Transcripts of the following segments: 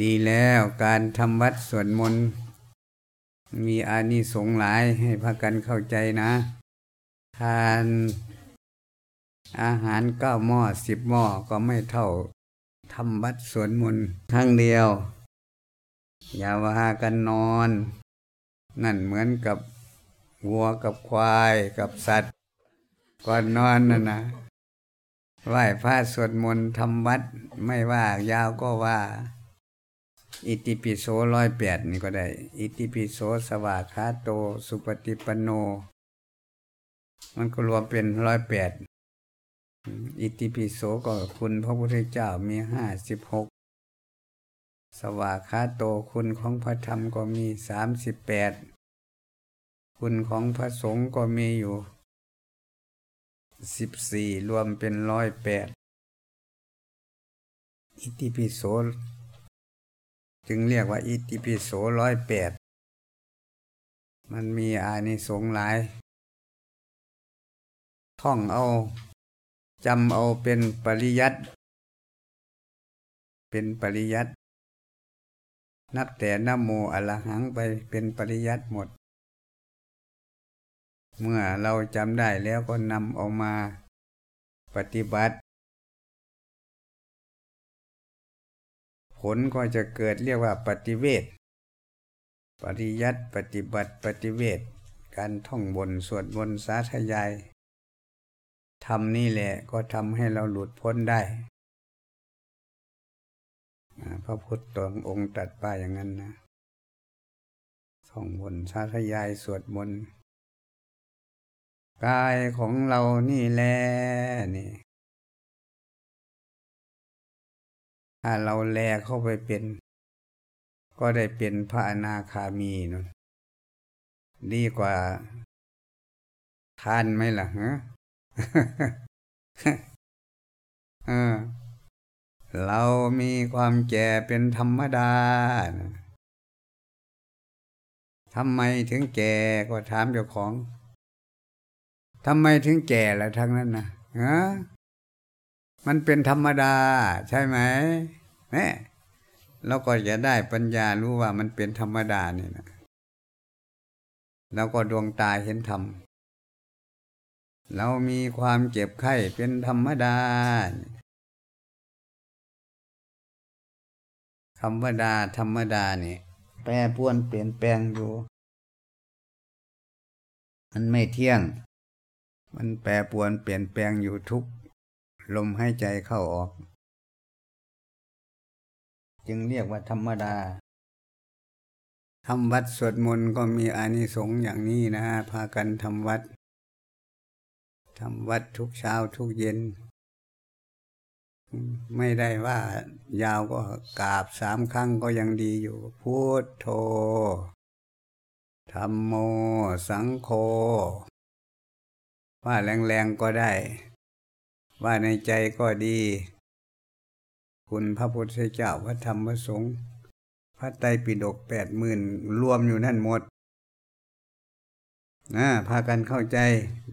ดีแล้วการทำวัดสวดมนต์มีอานิสงส์หลายให้พากันเข้าใจนะ ทานอาหารเก้าหม้อสิบหม้อก็ไม่เท่าทำวัดสวดมนต์ครั้งเดียว อย่าว่ากันนอน นั่นเหมือนกับวัวกับควายกับสัตว์ ก่อนนอนน่ะนะไหว้พระสวดมนต์ทำวัดไม่ว่ายาวก็ว่า อิติปิโสร้อยแปดนี่ก็ได้ อิติปิโสสวากขาโต สุปฏิปันโน มันก็รวมเป็นร้อยแปดอิติปิโสก็คุณพระพุทธเจ้ามีห้าสิบหกสวากขาโตคุณของพระธรรมก็มีสามสิบแปดคุณของพระสงฆ์ก็มีอยู่สิบสี่รวมเป็นร้อยแปดอิติปิโส จึงเรียกว่าอิติปิโสร้อยแปด มันมีอานิสงส์หลาย ท่องเอาจำเอาเป็นปริยัติ เป็นปริยัติ นับแต่นโมอรหังไปเป็นปริยัติหมด เมื่อเราจำได้แล้วก็นำเอามาปฏิบัติ ผลก็จะเกิดเรียกว่าปฏิเวทปริยัติปฏิบัติปฏิเวทการท่องบนสวดบนสาธยายทำนี่แหละก็ทำให้เราหลุดพ้นได้ พระพุทธตององค์ตัดป้าอย่างนั้นนะท่องบนสาธยายสวดมนต์กายของเรานี่แหละนี่ ถ้าเราแลเข้าไปเป็น ก็ได้เป็นพระอนาคามีนนดีกว่าทานไหมล่ะฮะเรามีความแก่เป็นธรรมดา ทำไมถึงแก่ก็ถามเจ้าของ ทำไมถึงแก่ล่ะทั้งนั้นนะฮะมันเป็นธรรมดา ใช่ไหม เนี่เราก็จะได้ปัญญารู้ว่ามันเป็นธรรมดานี่นะแล้วก็ดวงตาเห็นธรรม เรามีความเจ็บไข้เป็นธรรมดาธรรมดาธรรมดานี่แปรปวนเปลี่ยนแปลงอยู่ มันไม่เที่ยง มันแปรปวนเปลี่ยนแปลงอยู่ทุกลมหายใจเข้าออก จึงเรียกว่าธรรมดาทำวัดสวดมนต์ก็มีอานิสงส์อย่างนี้นะ พากันทำวัดทำวัดทุกเช้าทุกเย็น ไม่ได้ว่ายาวก็กราบสามครั้งก็ยังดีอยู่ พุทโธธรรมโม สังโฆว่าแรงๆก็ได้ ว่าในใจก็ดี คุณพระพุทธเจ้าพระธรรมพระสงฆ์พระไตรปิฎกแปดหมื่นรวมอยู่นั่นหมดนะพากันเข้าใจ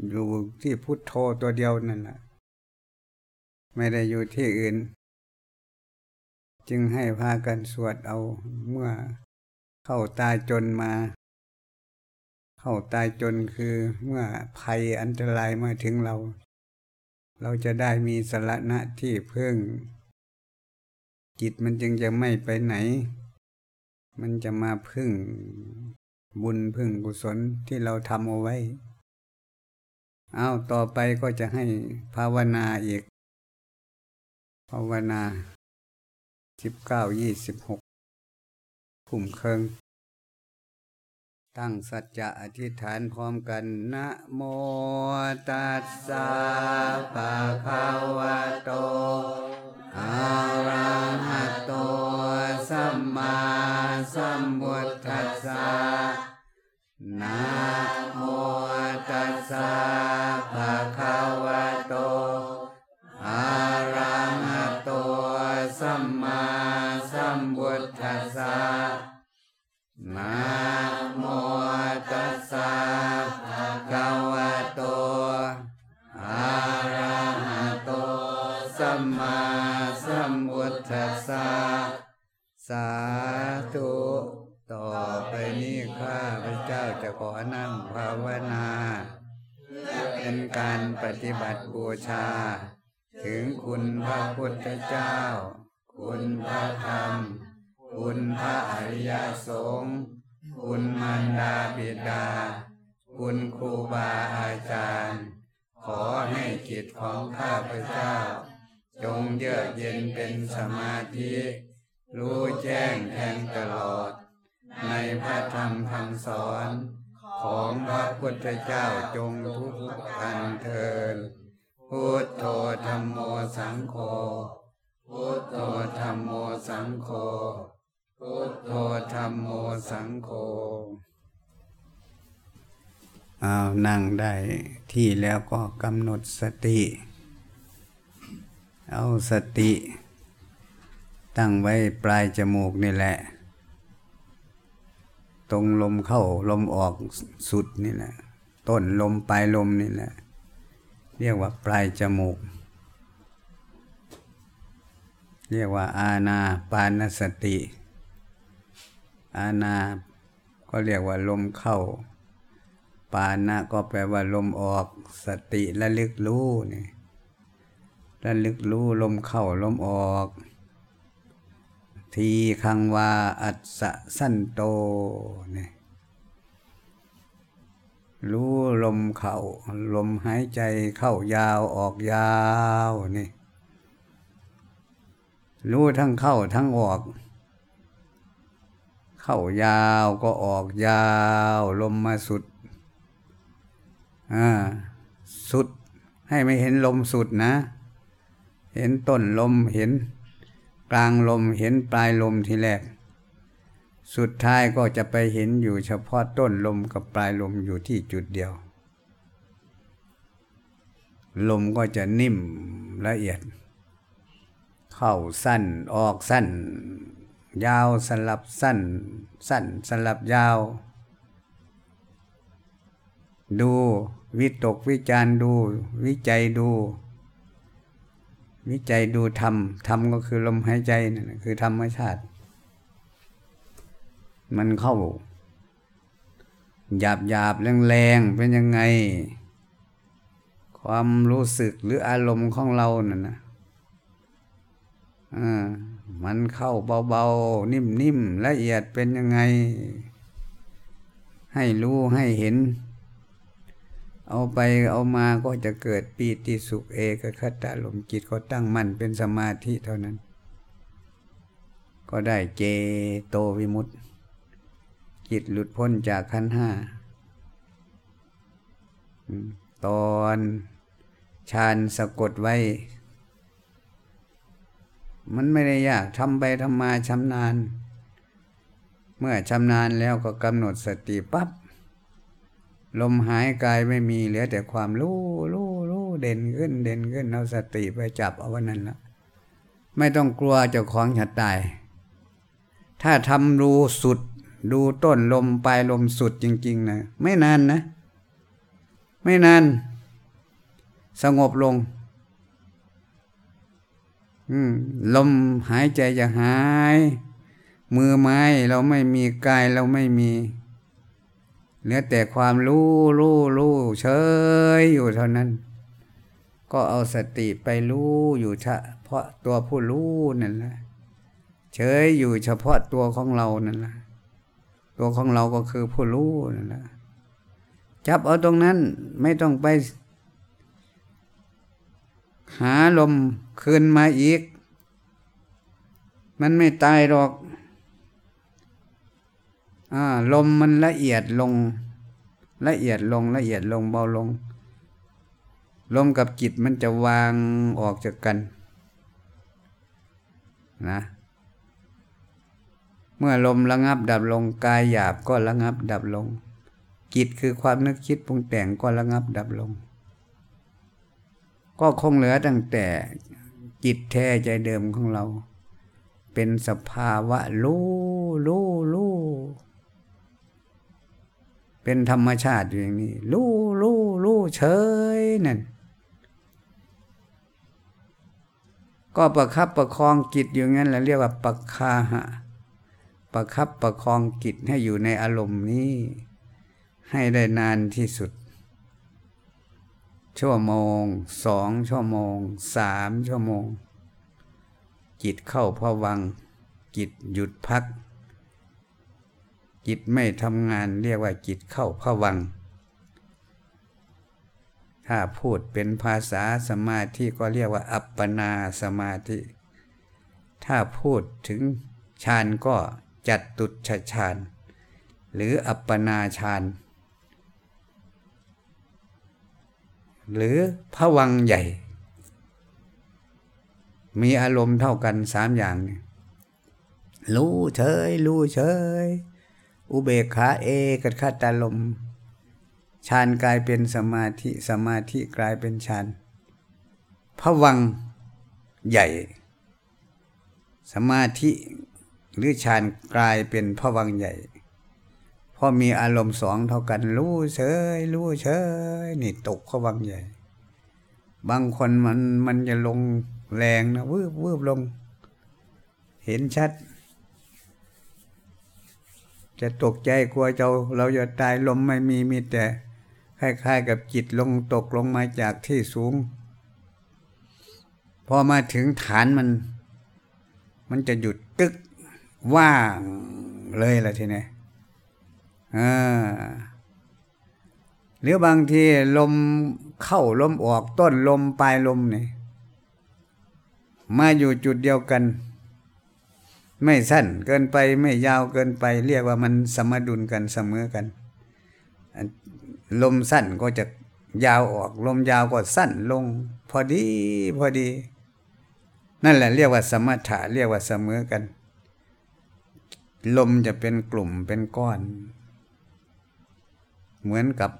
อยู่ที่พุทโธตัวเดียวนั่นแหละไม่ได้อยู่ที่อื่น จึงให้พากันสวดเอาเมื่อเข้าตายจนมา เข้าตายจนคือเมื่อภัยอันตรายมาถึงเรา เราจะได้มีสาระที่เพิ่ง จิตมันจึงจะไม่ไปไหน มันจะมาพึ่งบุญพึ่งกุศลที่เราทำเอาไว้เอาต่อไปก็จะให้ภาวนาอีก ภาวนาสิบเก้ายี่สิบหกคุ่มเคิง ตั้งสัจจะอธิษฐานพร้อมกันนะโมตัสสะภะคะวะโต อารหัตโตสัมมาสัมพุทธัสสะนะโมตัสสะภะคะวะ เป็นการปฏิบัติบูชา ถึงคุณพระพุทธเจ้า คุณพระธรรม คุณพระอริยสงฆ์คุณมารดาบิดา คุณครูบาอาจารย์ ขอให้จิตของข้าพเจ้า จงเยือกเย็นเป็นสมาธิ รู้แจ้งแทงตลอด ในพระธรรมคำสอน ของพระพุทธเจ้าจงทุกท่านเทินพุทโธธรรมโมสังโฆพุทโธธรรมโมสังโฆพุทโธธรรมโมสังโฆเอานั่งได้ที่แล้วก็กำหนดสติ เอาสติ ตั้งไว้ปลายจมูกนี่แหละ ตรงลมเข้าลมออกสุดนี่แหละต้นลมปลายลมนี่แหละ เรียกว่าปลายจมูก เรียกว่าอาณาปานสติ อาณาก็เรียกว่าลมเข้า ปานะก็แปลว่าลมออกสติและลึกรู้นี่และลึกรู้ลมเข้าลมออก ทีคังวาอัศสั้นโตนี่รู้ลมเข้าลมหายใจเข้ายาวออกยาวนี่ รู้ทั้งเข้าทั้งออก เข้ายาวก็ออกยาว ลมมาสุดอ่าสุดให้ไม่เห็นลมสุดนะ เห็นต้นลมเห็น กลางลมเห็นปลายลมทีแรก สุดท้ายก็จะไปเห็นอยู่เฉพาะต้นลมกับปลายลมอยู่ที่จุดเดียว ลมก็จะนิ่มละเอียด เข้าสั้นออกสั้น ยาวสลับสั้น สั้นสลับยาว ดูวิตกวิจารดู วิจัยดู วิจัยดูธรรมธรรมก็คือลมหายใจนั่นคือธรรมชาติ มันเข้า หยาบหยาบแรงแรงเป็นยังไง ความรู้สึกหรืออารมณ์ของเรานั่นนะอ่ามันเข้าเบาๆ นิ่มๆ ละเอียดเป็นยังไง ให้รู้ให้เห็น เอาไปเอามาก็จะเกิดปีติสุขเอกคตาลมจิตก็ตั้งมั่นเป็นสมาธิเท่านั้น ก็ได้เจโตวิมุตติ จิตหลุดพ้นจากขันห้าตอนฌานสะกดไว้ มันไม่ได้ยากทำไปทำมาชำนาญ เมื่อชำนาญแล้วก็กำหนดสติปับ๊บ ลมหายกายไม่มีเหลือแต่ความรู้รู้รู้เด่นขึ้นเด่นขึ้นเอาสติไปจับเอาวันนั้นละไม่ต้องกลัวเจ้าของจะตาย ถ้าทำรู้สุด ดูต้นลมปลายลมสุดจริง ๆนะไม่นานนะ ไม่นาน สงบลงลมหายใจจะหาย มือไม้เราไม่มีกายเราไม่มี เหลือแต่ความรู้รู้รู้เฉยอยู่เท่านั้น ก็เอาสติไปรู้อยู่เฉพาะตัวผู้รู้นั่นแหละเฉยอยู่เฉพาะตัวของเรานั่นแหละตัวของเราก็คือผู้รู้นั่นแหละจับเอาตรงนั้นไม่ต้องไป หาลมคืนมาอีก มันไม่ตายหรอก ลมมันละเอียดลง ละเอียดลงละเอียดลงเบาลง ลมกับจิตมันจะวางออกจากกันนะเมื่อลมระงับดับลงกายหยาบก็ระงับดับลง จิตคือความนึกคิดปรุงแต่งก็ระงับดับลง ก็คงเหลือตั้งแต่จิตแท้ใจเดิมของเรา เป็นสภาวะรู้รู้รู้ เป็นธรรมชาติอยู่อย่างนี้รู้รู้รู้เฉยนั่นก็ประคับประคองจิตอยู่งั้นแหละเรียกว่าปักคาหะประคับประคองกิจให้อยู่ในอารมณ์นี้ ให้ได้นานที่สุด ชั่วโมงสองชั่วโมงสามชั่วโมง จิตเข้าพวัง จิตหยุดพัก จิตไม่ทำงานเรียกว่าจิตเข้าพวัง ถ้าพูดเป็นภาษาสมาธิก็เรียกว่า อัปปนาสมาธิ ถ้าพูดถึงฌานก็จัดตุชฌานหรืออัปปนาฌานหรือพวังใหญ่ มีอารมณ์เท่ากันสามอย่าง รู้เฉย รู้เฉย อุเบกขาเอกัคตาลมฌานกลายเป็นสมาธิสมาธิกลายเป็นฌานพวังใหญ่ สมาธิหรือฌานกลายเป็นพวังใหญ่พอมีอารมณ์สองเท่ากันรู้เฉยรู้เฉยนี่ตกพวังใหญ่ บางคนมันมันจะลงแรงนะวืบวืบลง เห็นชัด จะตกใจกลัวเจ้าเราจะตายลมไม่มีมีแต่คล้ายๆกับจิตลงตกลงมาจากที่สูง พอมาถึงฐานมัน มันจะหยุดตึกว่างเลยละทีนี้หรือบางทีลมเข้าลมออกต้นลมปลายลมนี่มาอยู่จุดเดียวกัน ไม่สั้นเกินไปไม่ยาวเกินไป เรียกว่ามันสมดุลกันเสมอกัน ลมสั้นก็จะยาวออก ลมยาวก็สั้นลง พอดีพอดี นั่นแหละเรียกว่าสมถะเรียกว่าเสมอกัน ลมจะเป็นกลุ่มเป็นก้อน เหมือนกับ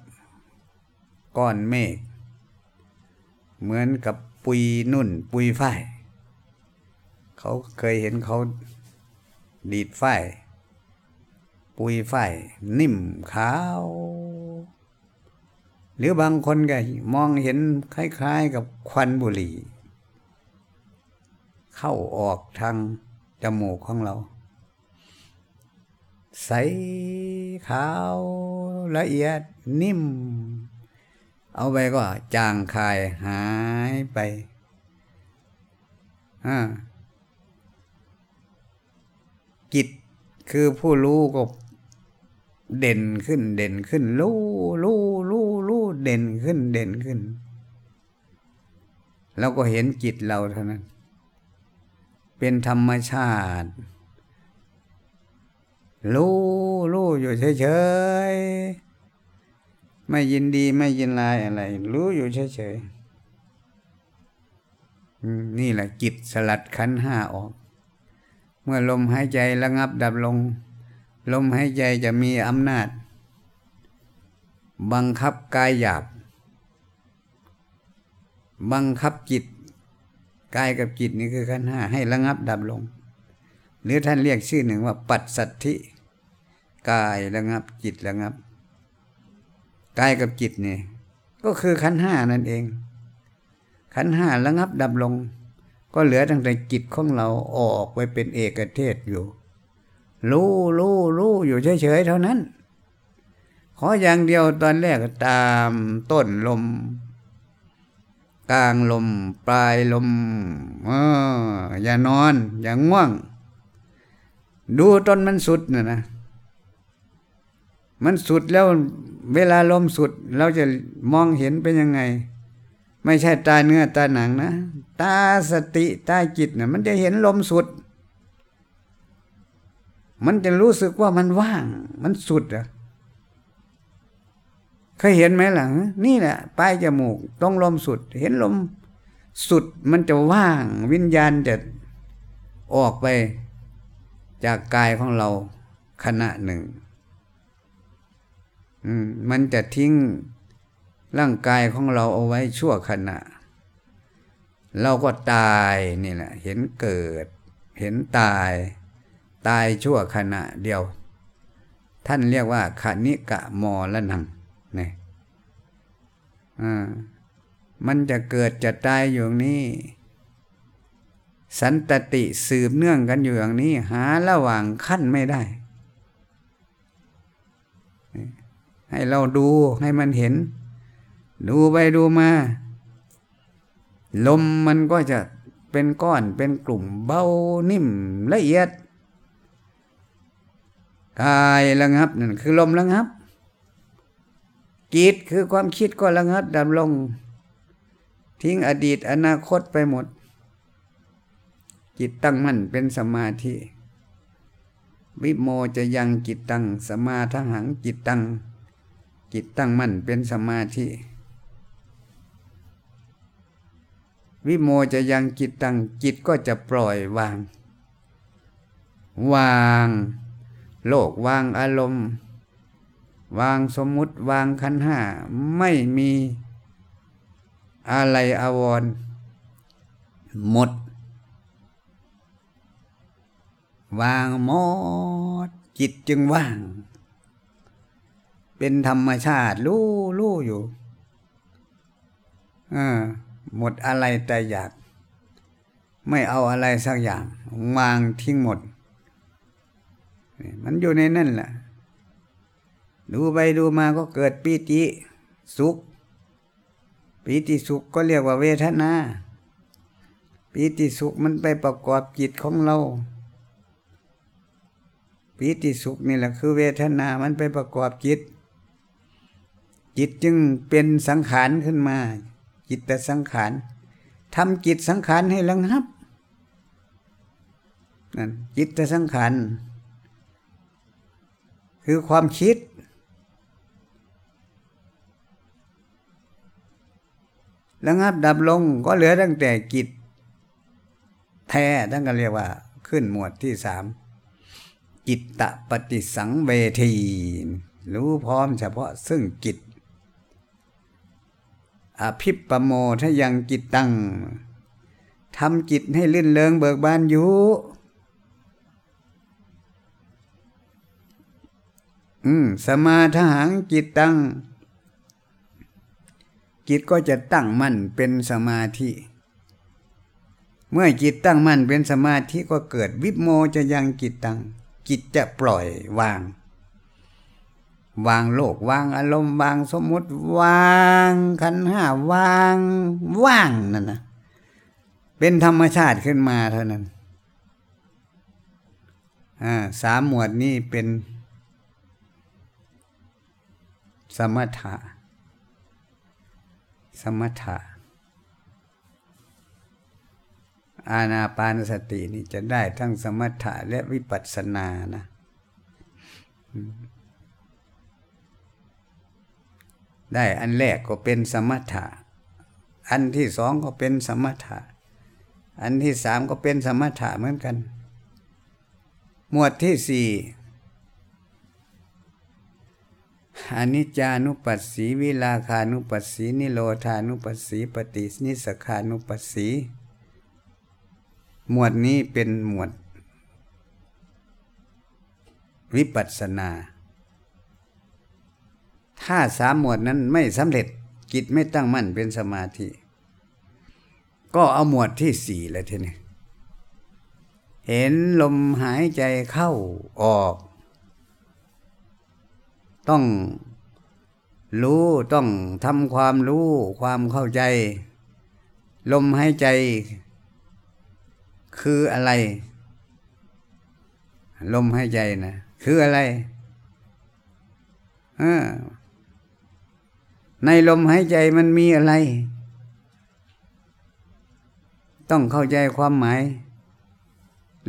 ก้อนเมฆเหมือนกับปุยนุ่น ปุยฝ้ายเขาเคยเห็นเขา ดีดฝ้ายปุยฝ้ายนิ่มขาว หรือบางคนก็มองเห็นคล้ายๆกับควันบุหรี่ เข้าออกทางจมูกของเรา ใสขาวละเอียดนิ่ม เอาไปก็จางคายหายไปจิต คือผู้รู้ก็เด่นขึ้น เด่นขึ้นรู้รู้รู้รู้เด่นขึ้น เด่นขึ้น แล้วก็เห็นจิตเราเท่านั้น เป็นธรรมชาติรู้รู้อยู่เฉยๆ ไม่ยินดีไม่ยินลายอะไร รู้อยู่เฉยๆนี่แหละจิตสลัดขันห้าออก มื่อลมหายใจระงับดับลง ลมหายใจจะมีอำนาจ บังคับกายหยาบ บังคับจิตกายกับจิตนี่คือขั้นห้าให้ระงับดับลง หรือท่านเรียกชื่อหนึ่งว่า ปัจสัทธิกายระงับจิตระงับกายกับจิตนี่ก็คือขันห้านั่นเอง ขันห้าระงับดับลง ก็เหลือตั้งแต่จิตของเราออกไปเป็นเอกเทศอยู่ รู้รู้รู้อยู่เฉยๆเท่านั้น ขออย่างเดียวตอนแรกตามต้นลม กลางลม ปลายลมออย่านอน อย่างง่วง ดูตอนมันสุดนะนะ มันสุดแล้วเวลาลมสุดเราจะมองเห็นเป็นยังไง ไม่ใช่ตาเนื้อตาหนังนะ ตาสติตาจิตนะมันจะเห็นลมสุด มันจะรู้สึกว่ามันว่าง มันสุดอะเคยเห็นไหมหลังนี่แหละปลายจมูกต้องลมสุด เห็นลมสุดมันจะว่าง วิญญาณจะออกไป จากกายของเราขณะหนึ่ง มันจะทิ้ง ร่างกายของเราเอาไว้ชั่วขณะ เราก็ตายนี่แหละ เห็นเกิด เห็นตาย ตายชั่วขณะเดียว ท่านเรียกว่าขณิกะมอละนังนี่มันจะเกิดจะตายอยู่นี้ สันตติสืบเนื่องกันอยู่อย่างนี้ หาระหว่างขั้นไม่ได้ ให้เราดูให้มันเห็น ดูไปดูมา ลมมันก็จะเป็นก้อนเป็นกลุ่มเบานิ่มละเอียดกายระงับนั่นคือลมระงับ จิตคือความคิดก็ระงับดำลง ทิ้งอดีตอนาคตไปหมด จิตตั้งมั่นเป็นสมาธิ วิโมจะยังจิตตั้งสมาทหังจิตตั้งจิตตั้งมั่นเป็นสมาธิ วิโมจะยังจิตตั้งจิตก็จะปล่อยวาง วาง โลกวางอารมณ์ วางสมมุติวางขันห้าไม่มีอะไรอาวรหมด วางหมด จิตจึงว่าง เป็นธรรมชาติรู้รู้อยู่อ่า หมดอะไรแต่อยาก ไม่เอาอะไรสักอย่างวางทิ้งหมด มันอยู่ในนั่นแหละดูไปดูมาก็เกิดปีติสุขปีติสุขก็เรียกว่าเวทนาปีติสุขมันไปประกอบจิตของเราปีติสุขนี่แหละคือเวทนา มันไปประกอบจิต จิตจึงเป็นสังขารขึ้นมา จิตตสังขารทำจิตสังขารให้ระงับนั่นจิตตสังขารคือความคิด ระงับดับลงก็เหลือตั้งแต่กิจแท้ทั้งกันเรียกว่า ขึ้นหมวดที่สามจิตตปฏิสังเวที รู้พร้อมเฉพาะซึ่งกิจ อภิปโมถ้ายังจิตตั้งทำจิตให้ลื่นเลิงเบิกบานอยู่อืมสมาทหังจิตตั้งจิตก็จะตั้งมั่นเป็นสมาธิ เมื่อจิตตั้งมั่นเป็นสมาธิก็เกิดวิโมจะยังจิตตั้งจิตจะปล่อยวาง วางโลกวางอารมณ์วางสมมติวางขันห้าวางว่างนั่นนะเป็นธรรมชาติขึ้นมาเท่านั้นอ่าสามหมวดนี้เป็น สมถะ สมถะ อาณาปานสตินี่จะได้ทั้งสมถะและวิปัสสนานะ ได้อันแรกก็เป็นสมถะ อันที่สองก็เป็นสมถะ อันที่สามก็เป็นสมถะเหมือนกัน หมวดที่สี่อนิจจานุปัสสีวิลาคานุปัสสีนิโรธานุปัสสีปฏินิสขานุปัสสีหมวดนี้เป็นหมวด วิปัสสนา ถ้าสามหมวดนั้นไม่สำเร็จจิตไม่ตั้งมั่นเป็นสมาธิ ก็เอาหมวดที่สี่เลยทีนี้เห็นลมหายใจเข้าออก ต้องรู้ต้องทำความรู้ความเข้าใจ ลมหายใจ คืออะไร ลมหายใจนะคืออะไร ในลมหายใจมันมีอะไร ต้องเข้าใจความหมาย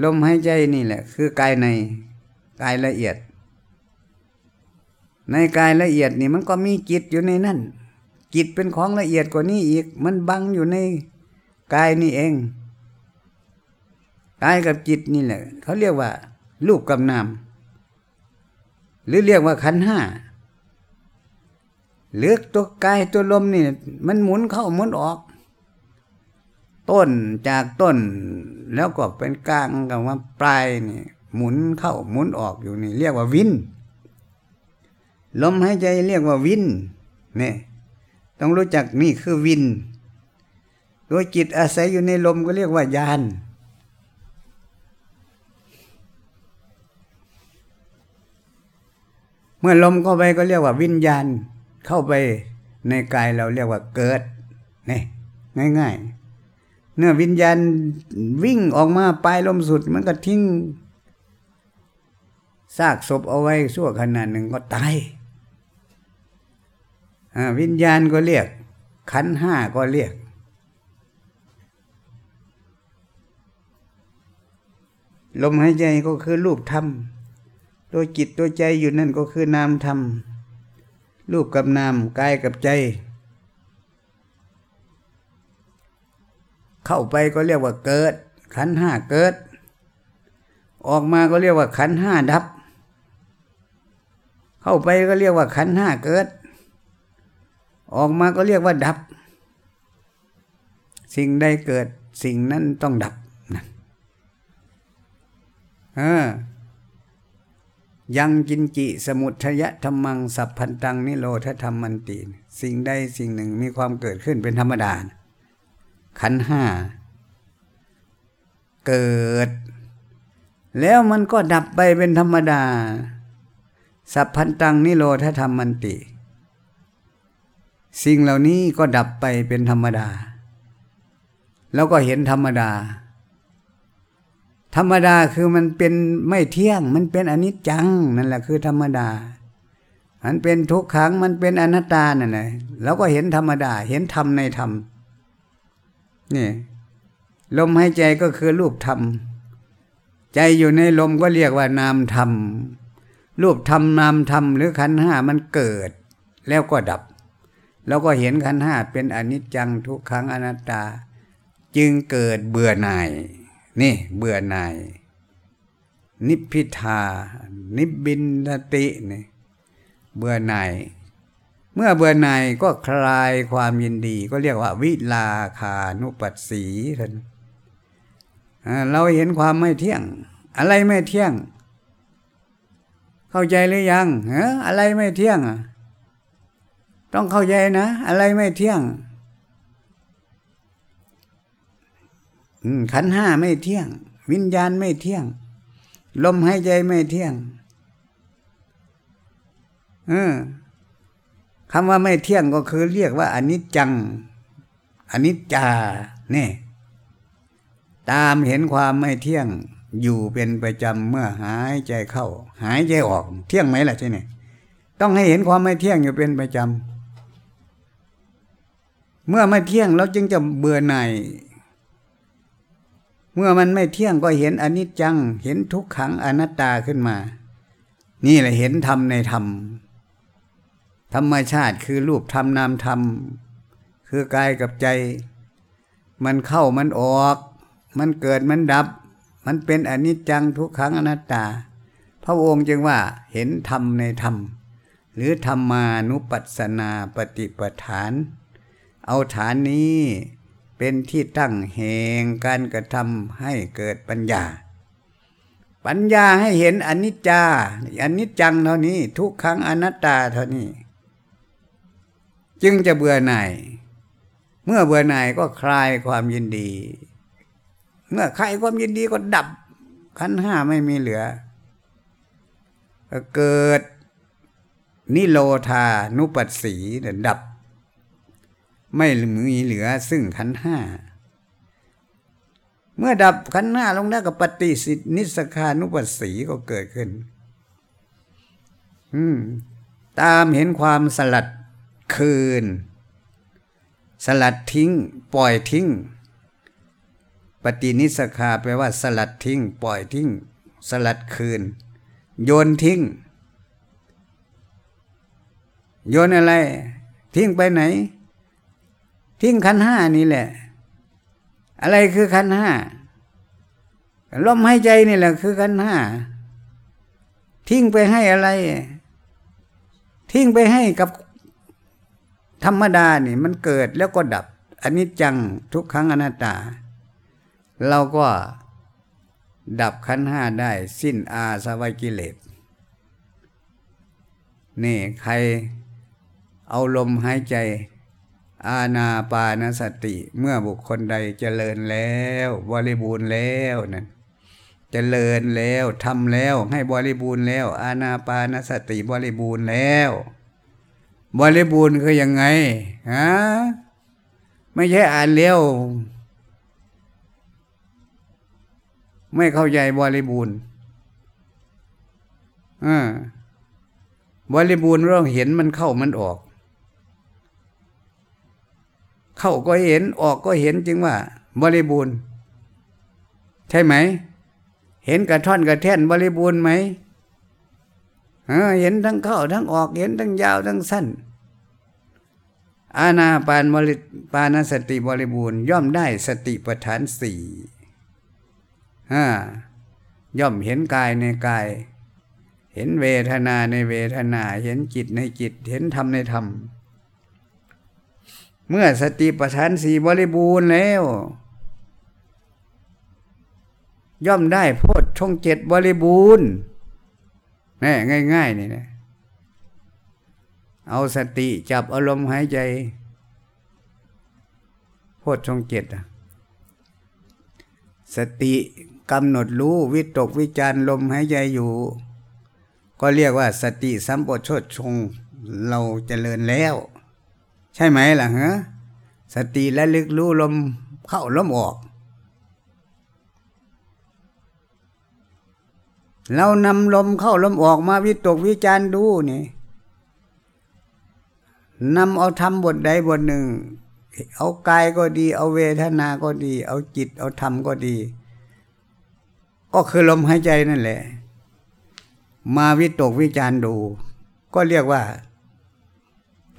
ลมหายใจนี่แหละ คือกายในกายละเอียด ในกายละเอียดนี่มันก็มีจิตอยู่ในนั่นจิตเป็นของละเอียดกว่านี้อีก มันบังอยู่ในกายนี่เองกายกับจิตนี่แหละ เขาเรียกว่า รูปกับนาม หรือเรียกว่าขันห้า เลือกตัวกายตัวลมนี่ มันหมุนเข้าหมุนออก ต้นจากต้น แล้วก็เป็นกลางกับว่าปลายนี่หมุนเข้าหมุนออกอยู่นี่ เรียกว่าวินลมหายใจเรียกว่าวินนี่ต้องรู้จักนี่คือวินตัวจิตอาศัยอยู่ในลมก็เรียกว่ายานเมื่อลมเข้าไปก็เรียกว่าวิญญาณ เข้าไปในกายเราเรียกว่าเกิดนี่ง่าย ๆ เนื้อวิญญาณวิ่งออกมาปลายลมสุด มันก็ทิ้งซากศพเอาไว้ชั่วขณะหนึ่งก็ตายวิญญาณก็เรียก ขันห้าก็เรียก ลมหายใจก็คือรูปธรรมตัวจิตตัวใจอยู่นั่นก็คือนามธรรม รูปกับนามกายกับใจ เข้าไปก็เรียกว่าเกิด ขันห้าเกิด ออกมาก็เรียกว่าขันห้าดับ เข้าไปก็เรียกว่าขันห้าเกิด ออกมาก็เรียกว่าดับ สิ่งใดเกิดสิ่งนั้นต้องดับนะเออ ยังจินจิสมุทยะธรรมังสัพพันตังนิโรธธรรมมันติ สิ่งใดสิ่งหนึ่งมีความเกิดขึ้นเป็นธรรมดา ขันห้า เกิด แล้วมันก็ดับไปเป็นธรรมดา สัพพันตังนิโรธธรรมมันติ สิ่งเหล่านี้ก็ดับไปเป็นธรรมดา แล้วก็เห็นธรรมดา ธรรมดาคือมันเป็นไม่เที่ยง มันเป็นอนิจจังนั่นแหละคือธรรมดา มันเป็นทุกขังมันเป็นอนัตตานั่นแหละเราก็เห็นธรรมดา เห็นธรรมในธรรมนี่ลมหายใจก็คือรูปธรรม ใจอยู่ในลมก็เรียกว่านามธรรม รูปธรรมนามธรรมหรือขันห้ามันเกิด แล้วก็ดับ แล้วก็เห็นขันห้าเป็นอนิจจังทุกขังอนัตตา จึงเกิดเบื่อหน่าย นี่เบื่อหน่าย นิพพิทา นิบินตินี่เบื่อหน่าย เมื่อเบื่อหน่ายก็คลายความยินดี ก็เรียกว่า วิลาคานุปัสสีท่านเราเห็นความไม่เที่ยง อะไรไม่เที่ยง เข้าใจหรือยังเอออะไรไม่เที่ยง ต้องเข้าใจนะ อะไรไม่เที่ยง ขันห้าไม่เที่ยง วิญญาณไม่เที่ยง ลมหายใจไม่เที่ยงเออคำว่าไม่เที่ยงก็คือเรียกว่าอนิจจังอนิจจาเนี่ยตามเห็นความไม่เที่ยงอยู่เป็นประจำเมื่อหายใจเข้า หายใจออก เที่ยงไหมล่ะใช่ไหมต้องให้เห็นความไม่เที่ยงอยู่เป็นประจำเมื่อไม่เที่ยงเราจึงจะเบื่อหน่าย มื่อมันไม่เที่ยงก็เห็นอนิจจัง เห็นทุกขังอนัตตาขึ้นมา นี่แหละเห็นธรรมในธรรม ธรรมชาติคือรูปธรรมนามธรรม คือกายกับใจ มันเข้ามันออก มันเกิดมันดับ มันเป็นอนิจจังทุกขังอนัตตา พระองค์จึงว่าเห็นธรรมในธรรม หรือธรรมานุปัสสนาปฏิปทาน เอาฐานนี้ เป็นที่ตั้งแห่งการกระทำให้เกิดปัญญา ปัญญาให้เห็นอนิจจาอนิจจังเท่านี้ ทุกครั้งอนัตตาเท่านี้ จึงจะเบื่อหน่าย เมื่อเบื่อหน่ายก็คลายความยินดี เมื่อคลายความยินดีก็ดับขันห้าไม่มีเหลือ เกิดนิโรธานุปัสสีดับ ไม่มีเหลือซึ่งขันห้า เมื่อดับขันห้าลงได้กับปฏิสิทธินิสคานุปัสสีก็เกิดขึ้น อืม ตามเห็นความสลัดคืน สลัดทิ้ง ปล่อยทิ้ง ปฏินิสสัคคาแปลว่า สลัดทิ้ง ปล่อยทิ้ง สลัดคืน โยนทิ้ง โยนอะไร ทิ้งไปไหน ทิ้งขันห้านี่แหละ อะไรคือขันห้าลมหายใจนี่แหละคือขันห้าทิ้งไปให้อะไร ทิ้งไปให้กับธรรมดานี่ มันเกิดแล้วก็ดับอันนี้จังทุกครั้งอนัตตา เราก็ดับขันห้าได้ สิ้นอาสวะกิเลสนี่ใครเอาลมหายใจ อาณาปานสติเมื่อบุคคลใดเจริญแล้วบริบูรณ์แล้วนั่นเจริญแล้วทำแล้วให้บริบูรณ์แล้ว อาณาปานสติบริบูรณ์แล้ว บริบูรณ์คือยังไงฮะไม่ใช่อ่านเลี้ยวไม่เข้าใจบริบูรณ์อ่าบริบูรณ์เราเห็นมันเข้ามันออก เข้าก็เห็นออกก็เห็นจึงว่า บริบูรณ์ ใช่ไหม เห็นกระท่อนกระแท่นบริบูรณ์ไหมเห็นทั้งเข้าทั้งออกเห็นทั้งยาวทั้งสั้น อาณาปานบริปานสติบริบูรณ์ ย่อมได้สติปัฏฐานสี่ย่อมเห็นกายในกาย เห็นเวทนาในเวทนา เห็นจิตในจิต เห็นธรรมในธรรม เมื่อสติปัฏฐานสี่บริบูรณ์แล้ว ย่อมได้โพชฌงเจ็ดบริบูรณ์แน่ง่ายๆนี่นะเอาสติจับอารมณ์หายใจ โพชฌงเจ็ดสติกำหนดรู้วิตกวิจารลมหายใจอยู่ ก็เรียกว่าสติสัมปชดชงเราจเจริญแล้ว ใช่ไหมล่ะฮะสติและลึกรู้ลมเข้าลมออก เรานำลมเข้าลมออกมาวิตกวิจารดูนี่นำเอาทำบทใดบทหนึ่ง เอากายก็ดี เอาเวทนาก็ดี เอาจิต เอาธรรมก็ดี ก็คือลมหายใจนั่นแหละ มาวิตกวิจารดู ก็เรียกว่า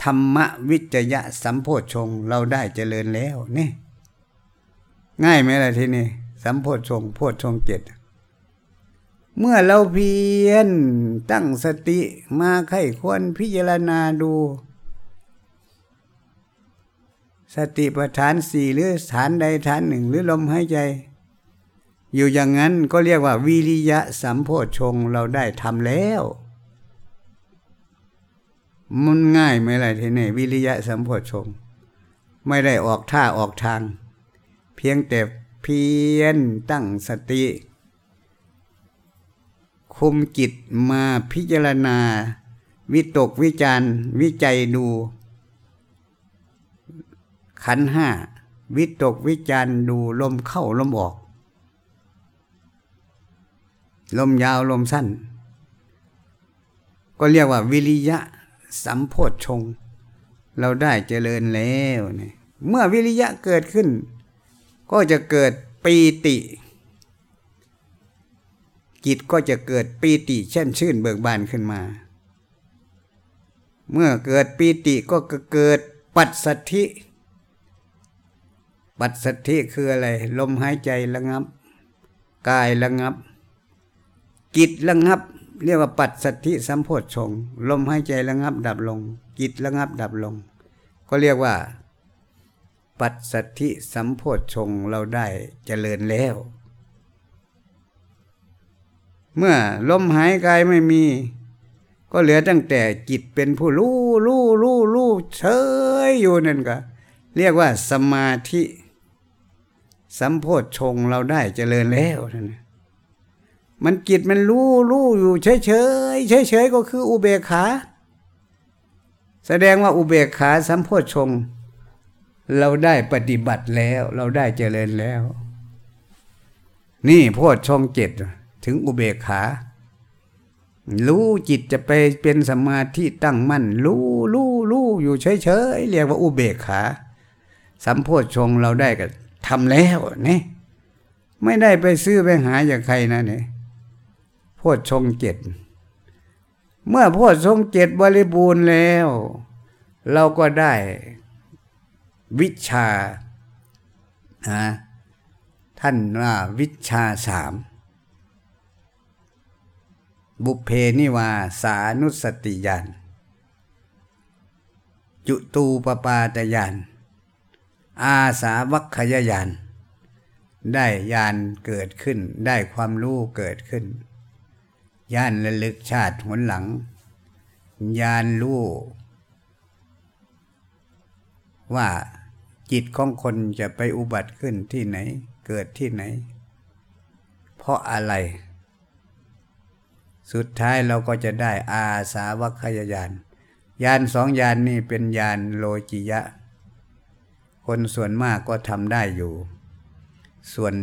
ธรรมวิจยะสัมโพชงเราได้เจริญแล้วนี่ง่ายไหมล่ะทีนี้สัมโพชงโพชงเจ็ดเมื่อเราเพียนตั้งสติมาไข้ควรพิจารณาดู สติปัฏฐานสี่หรือฐานใดฐานหนึ่งหรือลมหายใจ อยู่อย่างนั้นก็เรียกว่าวิริยะสัมโพชงเราได้ทำแล้ว มันง่ายไหมล่ะทีนี้วิริยะสัมโพชงไม่ได้ออกท่าออกทาง เพียงแต่เพียนตั้งสติ คุมจิตมาพิจารณา วิตกวิจารวิจัยดู ขันห้า วิตกวิจารดูลมเข้าลมออก ลมยาวลมสั้น ก็เรียกว่าวิริยะ สัมโพธชงเราได้เจริญแล้วเนี่ยเมื่อวิริยะเกิดขึ้น ก็จะเกิดปีติ จิตก็จะเกิดปีติเช่นชื่นเบิกบานขึ้นมา เมื่อเกิดปีติก็เกิดปัสสัทธิปัสสัทธิคืออะไร ลมหายใจระงับ กายระงับกิจระงับ เรียกว่าปัดสัทธิสัมโพธชงลมหายใจระงับดับลงกิจระงับดับลง ก็เรียกว่า ปัดสัทธิสัมโพธชงเราได้เจริญแล้ว เมื่อลมหายกายไม่มี ก็เหลือตั้งแต่จิตเป็นผู้รู้รู้รู้รู้เฉยอยู่นั่นก็ เรียกว่าสมาธิ สัมโพธชงเราได้เจริญแล้วนั่น มันจิตมันรู้รู้อยู่เฉยเฉยเฉยเฉยก็คืออุเบกขา แสดงว่าอุเบกขาสัมโพชง เราได้ปฏิบัติแล้ว เราได้เจริญแล้ว นี่โพชงเจ็ดถึงอุเบกขา รู้จิตจะไปเป็นสมาธิตั้งมั่น รู้รู้รู้อยู่เฉยเฉยเรียกว่าอุเบกขา สัมโพชงเราได้ก็ทำแล้วนี่ไม่ได้ไปซื้อไปหาจากใครนะเนี่ย พธชงเจ็ดเมื่อพธชงเจ็ดบริบูรณ์แล้ว เราก็ได้วิชาฮะท่านว่าวิชาสามบุเพนิวาสานุสติยานจุตูปปาตยานอาสาวัคขยยานได้ยานเกิดขึ้นได้ความรู้เกิดขึ้น ย่านระลึกชาติหนหลังยานรู้ว่าจิตของคนจะไปอุบัติขึ้นที่ไหน เกิดที่ไหน เพราะอะไร สุดท้ายเราก็จะได้อาสาวัคยายานยานสองยานนี่เป็นยานโลจิยะ คนส่วนมากก็ทำได้อยู่ ส่วน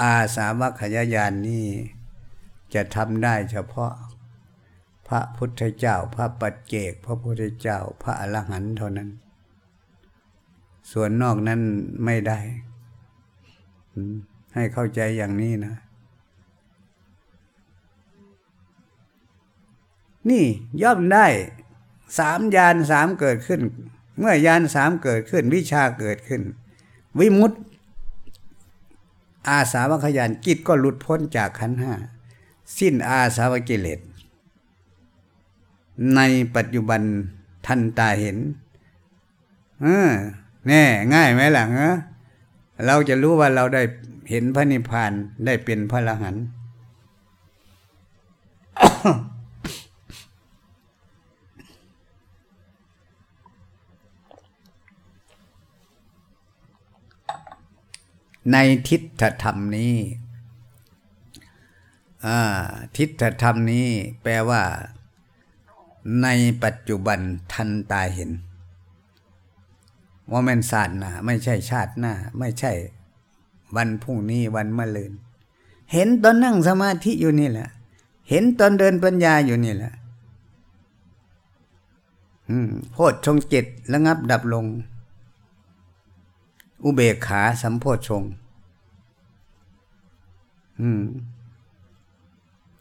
อาสาวัคยายานนี่ จะทำได้เฉพาะ พระพุทธเจ้า พระปัจเจก พระพุทธเจ้า พระอรหันต์เท่านั้น ส่วนนอกนั้นไม่ได้ ให้เข้าใจอย่างนี้นะ นี่ย่อมได้สามยานสามเกิดขึ้น เมื่อยานสามเกิดขึ้น วิชาเกิดขึ้น วิมุตติอาสาวขยานกิจก็หลุดพ้นจากขันห้า สิ้นอาสาวกิเลส ในปัจจุบันทันตาเห็นเออแน่ง่ายไหมล่ะเออเราจะรู้ว่าเราได้เห็นพระนิพพานได้เป็นพระอรหันต์ในทิฏฐธรรมนี้ ทิฏฐธรรมนี้แปลว่า ในปัจจุบันทันตาเห็น ว่ามันศาสตร์นะไม่ใช่ชาติหน้า ไม่ใช่ วันพรุ่งนี้วันมะรืน เห็นตอนนั่งสมาธิอยู่นี่แหละ เห็นตอนเดินปัญญาอยู่นี่แหละโพชฌงเจ็ดระงับดับลง อุเบกขาสัมโพชง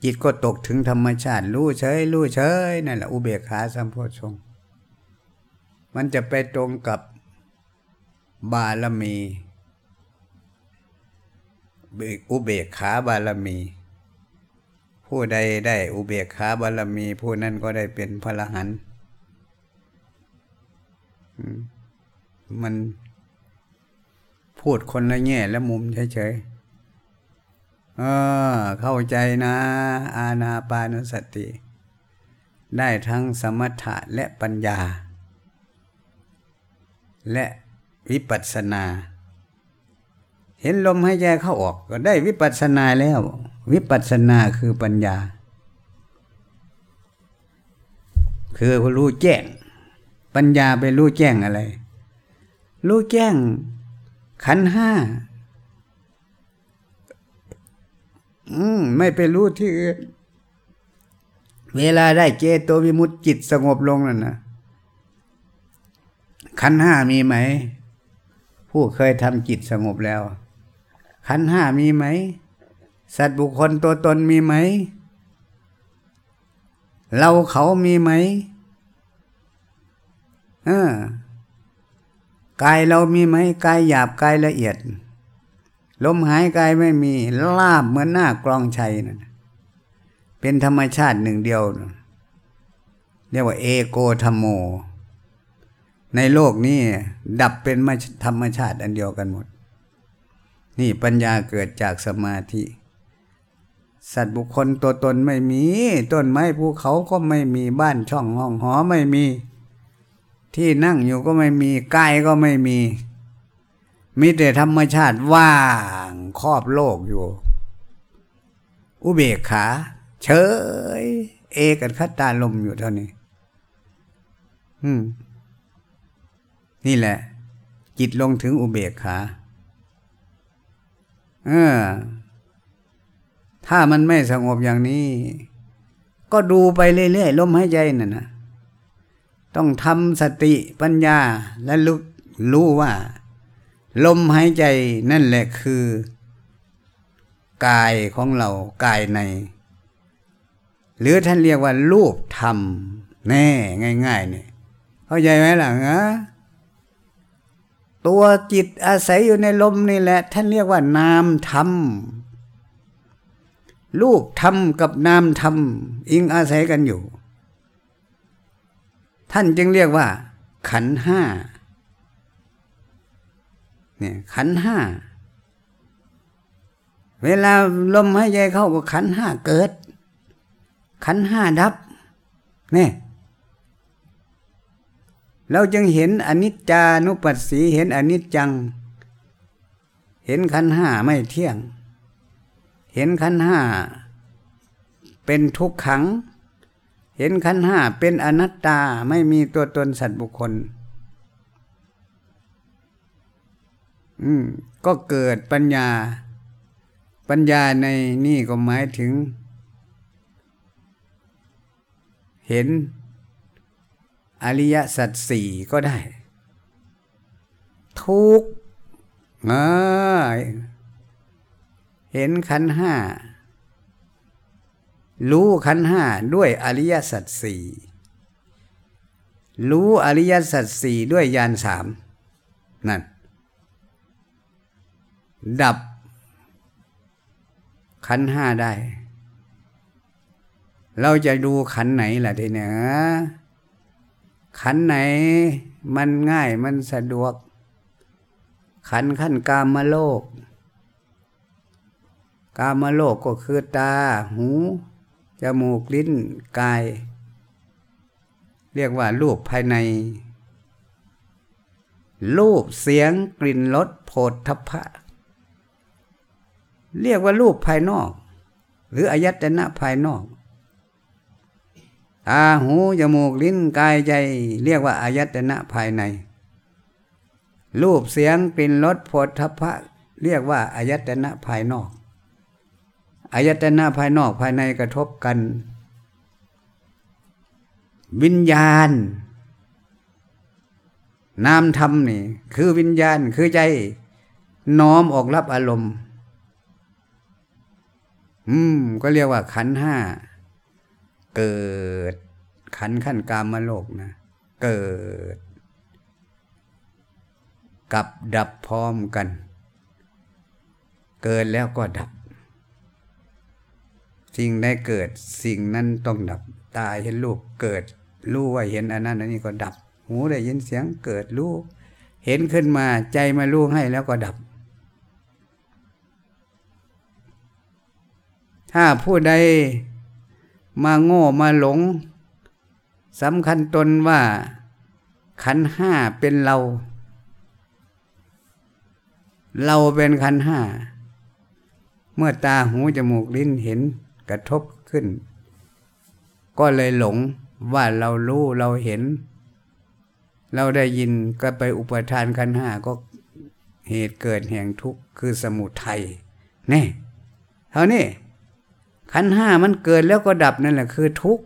จิตก็ตกถึงธรรมชาติ รู้เฉย รู้เฉยนั่นแหละอุเบกขาสัมโพชงมันจะไปตรงกับบารมีอุเบกขาบารมี ผู้ใดได้อุเบกขาบารมี ผู้นั้นก็ได้เป็นพระรหันต์มันพูดคนละแง่และมุมเฉยๆ เออ เข้าใจนะ อาณาปานสติ ได้ทั้งสมถะและปัญญา และวิปัสสนา เห็นลมให้ใจเข้าออกก็ได้วิปัสสนาแล้ว วิปัสสนาคือปัญญา คือรู้แจ้ง ปัญญาไปรู้แจ้งอะไร รู้แจ้งขันห้า อืมไม่ไปรู้ที่อื่นเวลาได้เจโตวิมุตจิตสงบลงนั่นนะขันห้ามีไหม ผู้เคยทำจิตสงบแล้ว ขันห้ามีไหม สัตว์บุคคลตัวตนมีไหม เราเขามีไหมเออกายเรามีไหมกายหยาบกายละเอียด ลมหายกายไม่มีลาบเหมือนหน้ากรองชัยนะเป็นธรรมชาติหนึ่งเดียวเรียกว่าเอโกธรรมโม ในโลกนี้ดับเป็นธรรมชาติอันเดียวกันหมด นี่ปัญญาเกิดจากสมาธิ สัตว์บุคคลตัวตนไม่มี ต้นไม้ภูเขาก็ไม่มีบ้านช่องห้องหอไม่มี ที่นั่งอยู่ก็ไม่มีกายก็ไม่มี มีแต่ธรรมชาติว่างครอบโลกอยู่ อุเบกขา เฉย เอกันคัตตาลมอยู่เท่านี้ อืม นี่แหละ จิตลงถึงอุเบกขาเออ ถ้ามันไม่สงบอย่างนี้ ก็ดูไปเรื่อยๆลมหายใจนั่นนะต้องทำสติปัญญาและรู้รู้ว่า ลมหายใจนั่นแหละคือ กายของเรากายใน หรือท่านเรียกว่า รูปธรรม แน่ง่ายๆเนี่ยเข้าใจไหมล่ะฮะตัวจิตอาศัยอยู่ในลมนี่แหละ ท่านเรียกว่านามธรรมรูปธรรมกับนามธรรมอิงอาศัยกันอยู่ ท่านจึงเรียกว่า ขันห้า เนี่ยขันห้า เวลาลมหายใจเข้าก็ขันห้าเกิด ขันห้าดับเนี่ยเราจึงเห็นอนิจจานุปัสสีเห็นอนิจจัง เห็นขันห้าไม่เที่ยง เหห็นขันห้าเป็นทุกขัง เห็นขันห้าเป็นอนัตตาไม่มีตัวตนสัตว์บุคคล อืมก็เกิดปัญญา ปัญญาในนี่ก็หมายถึง เห็นอริยสัจสี่ก็ได้ ทุกเห็นขันห้า รู้ขันห้าด้วยอริยสัจสี่รู้อริยสัจสี่ด้วยญาณสามนั่น ดับขันห้าได้ เราจะดูขันไหนล่ะทีเนี้ยขันไหนมันง่ายมันสะดวก ขันขั้นกามโลก กามโลกก็คือตา หู จมูก ลิ้น กาย เรียกว่ารูปภายใน รูปเสียงกลิ่นรสโผฏฐพะ เรียกว่ารูปภายนอก หรืออายตนะภายนอกตาหูจมูกลิ้นกายใจ เรียกว่าอายตนะภายใน รูปเสียงกลิ่นรสผลทพะ เรียกว่าอายตนะภายนอกอายตนะภายนอกภายในกระทบกัน วิญญาณ นามธรรมนี่ คือวิญญาณคือใจ น้อมออกรับอารมณ์ อืม ก็เรียกว่าขันห้า เกิด ขันขั้นกามโลกนะ เกิด กับดับพร้อมกัน เกิดแล้วก็ดับ สิ่งได้เกิดสิ่งนั้นต้องดับ ตาเห็นรูปเกิด รู้ว่าเห็นอันนั้นอันนี้ก็ดับ หูได้ยินเสียงเกิดรู้ เห็นขึ้นมาใจมารู้ให้แล้วก็ดับ ถ้าผู้ใดมาโง่มาหลงสำคัญตนว่า ขันห้าเป็นเรา เราเป็นขันห้า เมื่อตาหูจมูกลิ้นเห็นกระทบขึ้น ก็เลยหลงว่าเรารู้เราเห็น เราได้ยินก็ไปอุปทานขันห้าก็เหตุเกิดแห่งทุกข์คือสมุทัยนี่เท่านี้ ขันห้ามันเกิดแล้วก็ดับนั่นแหละคือทุกข์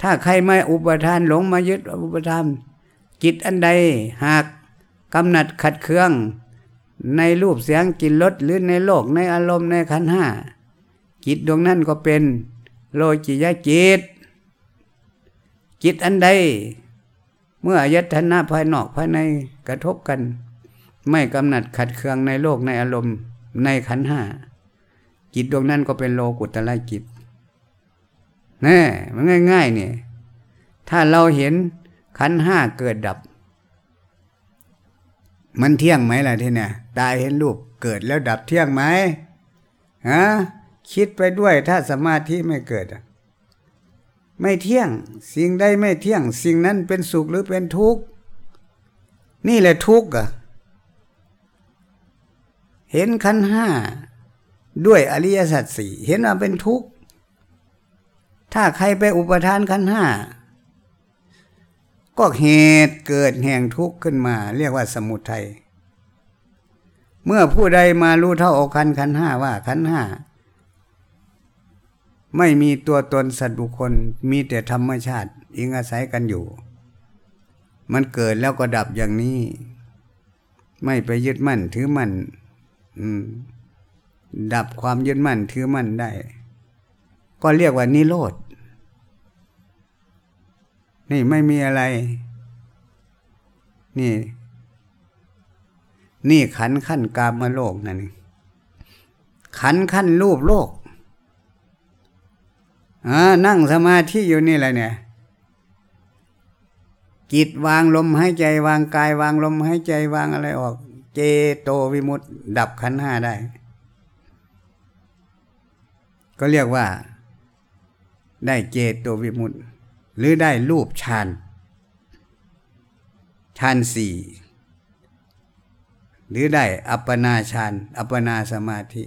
ถ้าใครไม่อุปทานหลงมายึดอุปทานจิตอันใดหากกำหนัดขัดเคือง ในรูปเสียงกินรสหรือในโลกในอารมณ์ในขันห้าจิตดวงนั้นก็เป็นโลจิยะจิต จิตอันใด เมื่ออายตนะภายนอกภายในกระทบกัน ไม่กำหนัดขัดเคืองในโลกในอารมณ์ในขันห้า จิตดวงนั้นก็เป็นโลกุตละจิตแน่มันง่าย ๆ เนี่ย ถ้าเราเห็นขันห้าเกิดดับ มันเที่ยงไหมล่ะที่เนี่ย ตายเห็นรูปเกิดแล้วดับเที่ยงไหมฮะคิดไปด้วยถ้าสมาธิไม่เกิด ไม่เที่ยง สิ่งใดไม่เที่ยง สิ่งนั้นเป็นสุขหรือเป็นทุกข์ นี่แหละทุกข์อะเห็นขันห้า ด้วยอริยสัจสี่เห็นว่าเป็นทุกข์ ถ้าใครไปอุปทานขันห้าก็เหตุเกิดแห่งทุกข์ขึ้นมา เรียกว่าสมุทัยเมื่อผู้ใดมารู้เท่าอคันขันห้าว่าขันห้าไม่มีตัวตนสัตว์บุคคลมีแต่ธรรมชาติอิงอาศัยกันอยู่ มันเกิดแล้วก็ดับอย่างนี้ ไม่ไปยึดมั่นถือมั่นอืม ดับความยึดมั่นถือมั่นได้ ก็เรียกว่านิโรธนี่ไม่มีอะไร นี่ นี่ขันขั้นกามโลกนั่นขันขั้นรูปโลกอ่านั่งสมาธิอยู่นี่แหละเนี่ยจิตวางลมหายใจวางกายวางลมหายใจวางอะไรออก เจโตวิมุตต์ดับขันห้าได้ ก็เรียกว่า ได้เจตตัววิมุตต์หรือได้รูปฌานฌานสี่หรือได้อัปปนาฌานอัปปนาสมาธิ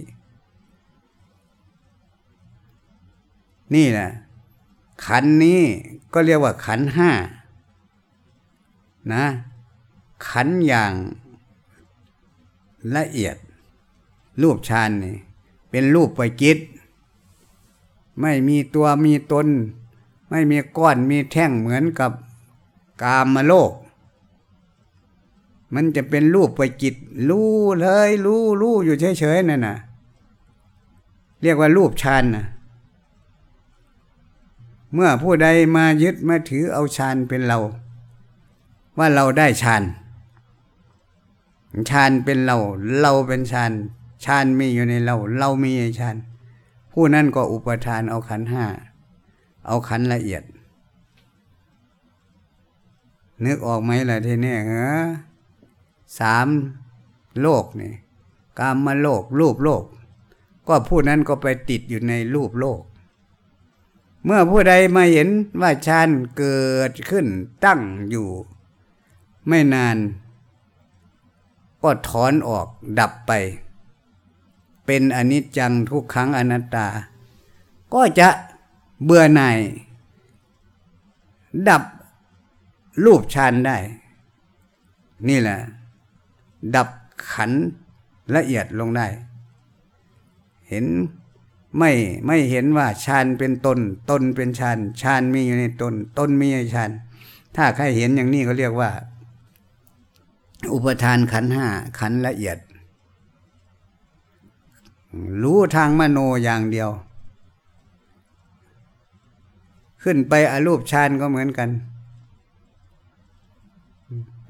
นี่แหละขันนี้ก็เรียกว่าขันห้านะ ขันอย่างละเอียด รูปฌานนี่เป็นรูปไปจิต ไม่มีตัวมีตน ไม่มีก้อนมีแท่งเหมือนกับกามโลก มันจะเป็นรูปไปจิตรู้เลยรู้รู้อยู่เฉยๆนั่นน่ะ เรียกว่ารูปฌานนะเมื่อผู้ใดมายึดมาถือเอาฌานเป็นเรา ว่าเราได้ฌานฌานเป็นเรา เราเป็นฌานฌานมีอยู่ในเรา เรามีในฌาน ผู้นั้นก็อุปทานเอาขันห้า เอาขันละเอียด นึกออกไหมล่ะทีนี้เหรอสามโลกนี่กามมาโลก รูปโลก ก็ผู้นั้นก็ไปติดอยู่ในรูปโลก เมื่อผู้ใดมาเห็นว่าฌานเกิดขึ้นตั้งอยู่ ไม่นาน ก็ถอนออกดับไป เป็นอนิจจังทุกครั้งอนัตตา ก็จะเบื่อหน่ายดับรูปฌานได้ นี่แหละ ดับขันละเอียดลงได้ เห็นไม่ไม่เห็นว่าฌานเป็นตน ตนเป็นฌานฌานมีอยู่ในตน ตนมีในฌานถ้าใครเห็นอย่างนี้ก็เรียกว่า อุปทานขันห้าขันละเอียด รู้ทางมโนอย่างเดียว ขึ้นไปอรูปฌานก็เหมือนกัน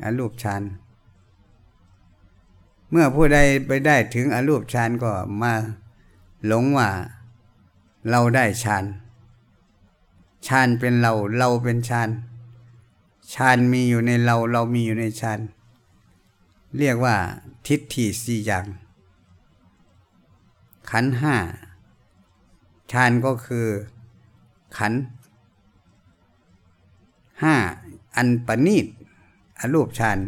อรูปฌานเมื่อผู้ใดไปได้ถึงอรูปฌานก็มาหลงว่าเราได้ฌานฌานเป็นเราเราเป็นฌานฌานมีอยู่ในเราเรามีอยู่ในฌานเรียกว่าทิฏฐิสี่อย่าง ขันห้าฌานก็คือ ขันห้าอันปะณีตอรูปฌาน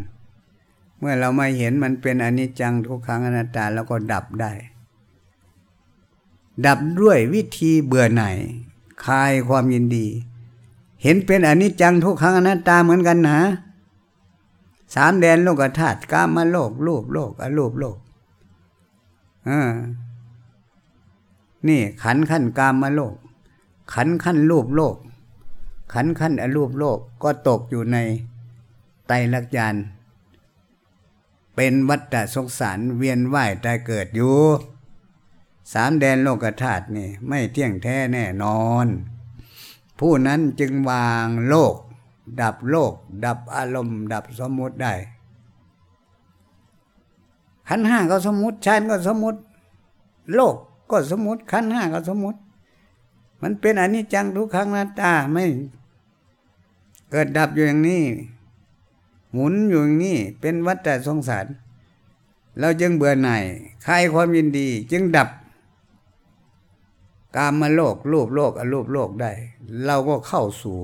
เมื่อเราไม่เห็นมันเป็นอนิจจังทุกครั้งอนัตตาแล้วก็ดับได้ ดับด้วยวิธีเบื่อหน่ายคลายความยินดี เห็นเป็นอนิจจังทุกครั้งอนัตตาเหมือนกันนะสามแดนโลกธาตุกามโลกรูปโลกอรูปโลกอ่า นี่ขันขั้นกามาโลก ขันขั้นรูปโลก ขันขั้นอรูปโลกก็ตกอยู่ในไตรลักษณ์เป็นวัฏสงสารเวียนว่ายตายเกิดอยู่สามแดนโลกธาตุนี่ไม่เที่ยงแท้แน่นอน ผู้นั้นจึงวางโลก ดับโลก ดับอารมณ์ ดับสมมุติได้ ขันห้าก็สมมุติชานก็สมมุติ โลก ก็สมมติขั้นห้าก็สมมติ มันเป็นอนิจจังทุกครั้งนาตาไม่ เกิดดับอยู่อย่างนี้ หมุนอยู่อย่างนี้เป็นวัฏฏสงสาร เราจึงเบื่อหน่ายคลายความยินดี จึงดับ กามมาโลกรูปโลกอรูปโลกได้ เราก็เข้าสู่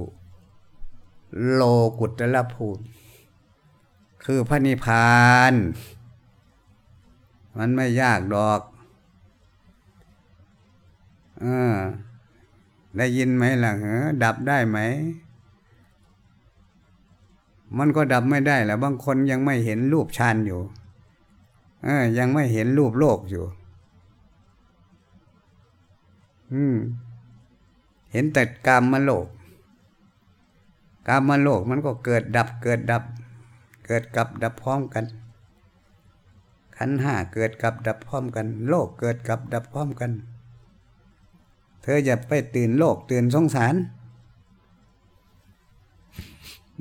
โลกุตละภูมิคือพระนิพพาน มันไม่ยากดอก อ ได้ยินไหมล่ะเหรอดับได้ไหม มันก็ดับไม่ได้แหละบางคนยังไม่เห็นรูปฌานอยู่ เออ ยังไม่เห็นรูปโลกอยู่ อืม เห็นแต่กามมาโลกกามมาโลกมันก็เกิดดับ เกิดดับ เกิดกับดับพร้อมกันขันห้าเกิดกับดับพร้อมกัน โลกเกิดกับดับพร้อมกัน เธออย่าไปตื่นโลกตื่นสงสาร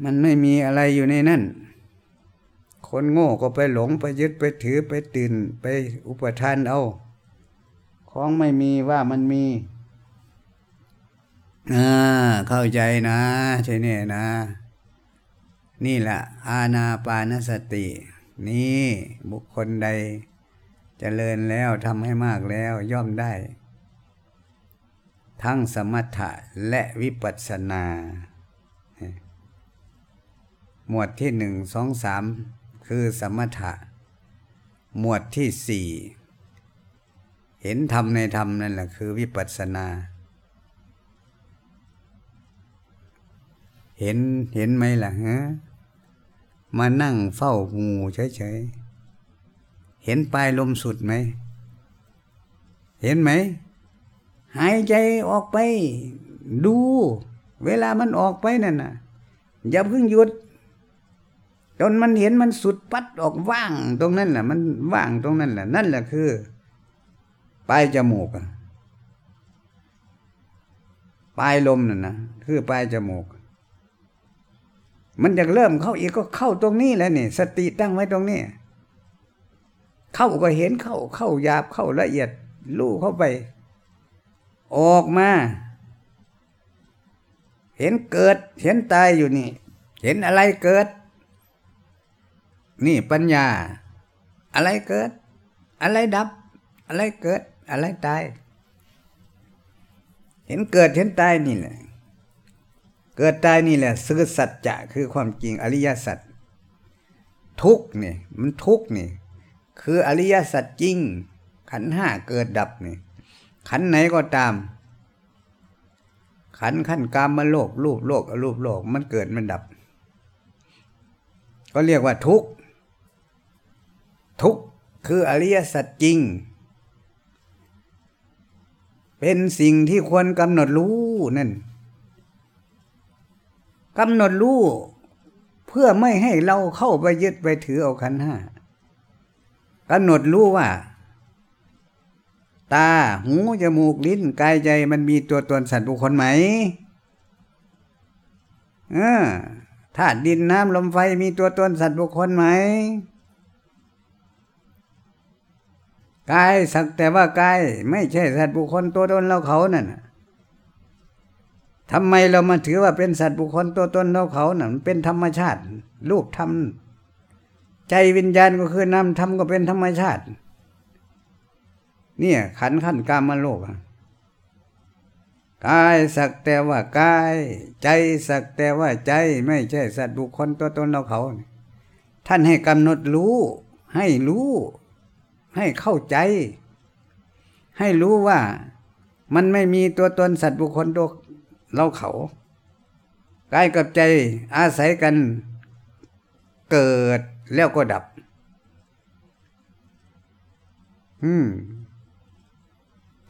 มันไม่มีอะไรอยู่ในนั่น คนโง่ก็ไปหลงไปยึดไปถือไปตื่นไปอุปทานเอา ของไม่มีว่ามันมีอ่าเข้าใจนะใช่เนี่ยนะ นี่แหละอาณาปานสติ นี่บุคคลใดจเจริญแล้วทำให้มากแล้วย่อมได้ ทั้งสมถะและวิปัสสนา หมวดที่หนึ่งสองสามคือสมถะ หมวดที่สี่เห็นธรรมในธรรมนั่นแหละคือวิปัสสนา เห็นเห็นไหมล่ะฮะมานั่งเฝ้างูเฉยๆ เห็นปลายลมสุดไหม เห็นไหม หายใจออกไป ดู เวลามันออกไปนั่นนะอย่าเพิ่งหยุดจนมันเห็นมันสุดปัดออกว่างตรงนั้นแหละมันว่างตรงนั้นแหละนั่นแหละคือปลายจมูกปลายลมนั่นนะคือปลายจมูก มันจะเริ่มเข้าอีกก็เข้าตรงนี้แล้วนี่ สติตั้งไว้ตรงนี้ เข้าก็เห็นเข้าเข้าหยาบเข้าละเอียดลู่เข้าไป ออกมา เห็นเกิด เห็นตายอยู่นี่ เห็นอะไรเกิด นี่ปัญญา อะไรเกิด อะไรดับ อะไรเกิด อะไรตาย เห็นเกิดเห็นตายนี่แหละ เกิดตายนี่แหละสื่อสัจจะคือความจริงอริยสัจทุกนี่มันทุกนี่ คืออริยสัจจริง ขันห้าเกิดดับนี่ ขันไหนก็ตาม ขันขั้นกามมาโลกรูปโลกอรูปโลกมันเกิดมันดับ ก็เรียกว่าทุกทุกคืออริยสัจจริง เป็นสิ่งที่ควรกำหนดรู้นั่นกำหนดรู้เพื่อไม่ให้เราเข้าไปยึดไปถือเอาขันห้ากำหนดรู้ว่า ตา หู จมูก ลิ้น กายใจมันมีตัวตนสัตว์บุคคลไหมเออธาตุดินน้ำลมไฟมีตัวตนสัตว์บุคคลไหมกายสักแต่ว่ากายไม่ใช่สัตว์บุคคลตัวตนเราเขานั่นทำไมเรามาถือว่าเป็นสัตว์บุคคลตัวตนเราเขานั่นเป็นธรรมชาติ รูปธรรม ใจวิญญาณก็คือนามธรรมก็เป็นธรรมชาติ เนี่ย ขันขันกามาโลกกายสักแต่ว่ากาย ใจสักแต่ว่าใจไม่ใช่สัตว์บุคคลตัวตนเราเขา ท่านให้กำหนดรู้ ให้รู้ ให้เข้าใจ ให้รู้ว่ามันไม่มีตัวตนสัตว์บุคคลตัวเราเขากายกับใจอาศัยกันเกิดแล้วก็ดับ อืม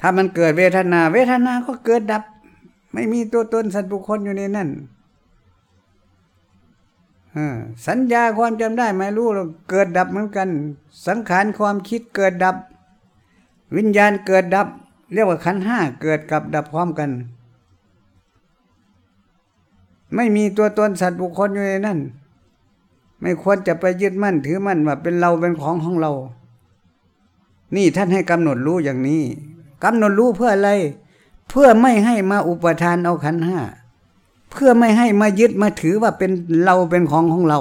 ถ้ามันเกิดเวทนา เวทนาก็เกิดดับ ไม่มีตัวตนสัตว์บุคคลอยู่ในนั่นสัญญาความจำได้ไม่รู้เราเกิดดับเหมือนกัน สังขารความคิดเกิดดับ วิญญาณเกิดดับ เรียกว่าขันห้าเกิดกับดับพร้อมกัน ไม่มีตัวตนสัตว์บุคคลอยู่ในนั้นไม่ควรจะไปยึดมั่นถือมั่นว่าเป็นเราเป็นของของเรา นี่ท่านให้กำหนดรู้อย่างนี้ กำหนดรู้เพื่ออะไร เพื่อไม่ให้มาอุปทานเอาขันห้าเพื่อไม่ให้มายึดมาถือว่าเป็นเราเป็นของของเรา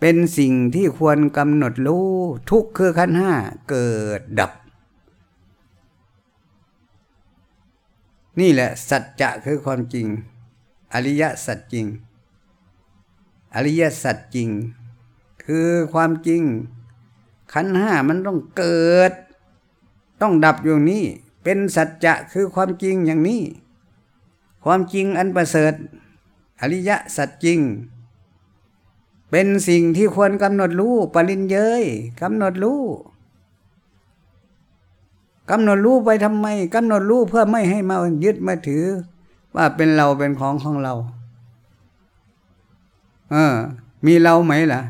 เป็นสิ่งที่ควรกำหนดรู้ทุกคือขันห้าเกิดดับ นี่แหละสัจจะคือความจริง อริยสัจจริง อริยสัจจริง คือความจริงขันห้ามันต้องเกิด ต้องดับอย่างนี้ เป็นสัจจะคือความจริงอย่างนี้ ความจริงอันประเสริฐ อริยสัจจริง เป็นสิ่งที่ควรกำหนดรู้ปริญเยยกำหนดรู้กำหนดรู้ไปทำไมกำหนดรู้เพื่อไม่ให้มายึดมาถือ ว่าเป็นเราเป็นของของเรา เออ มีเราไหมล่ะ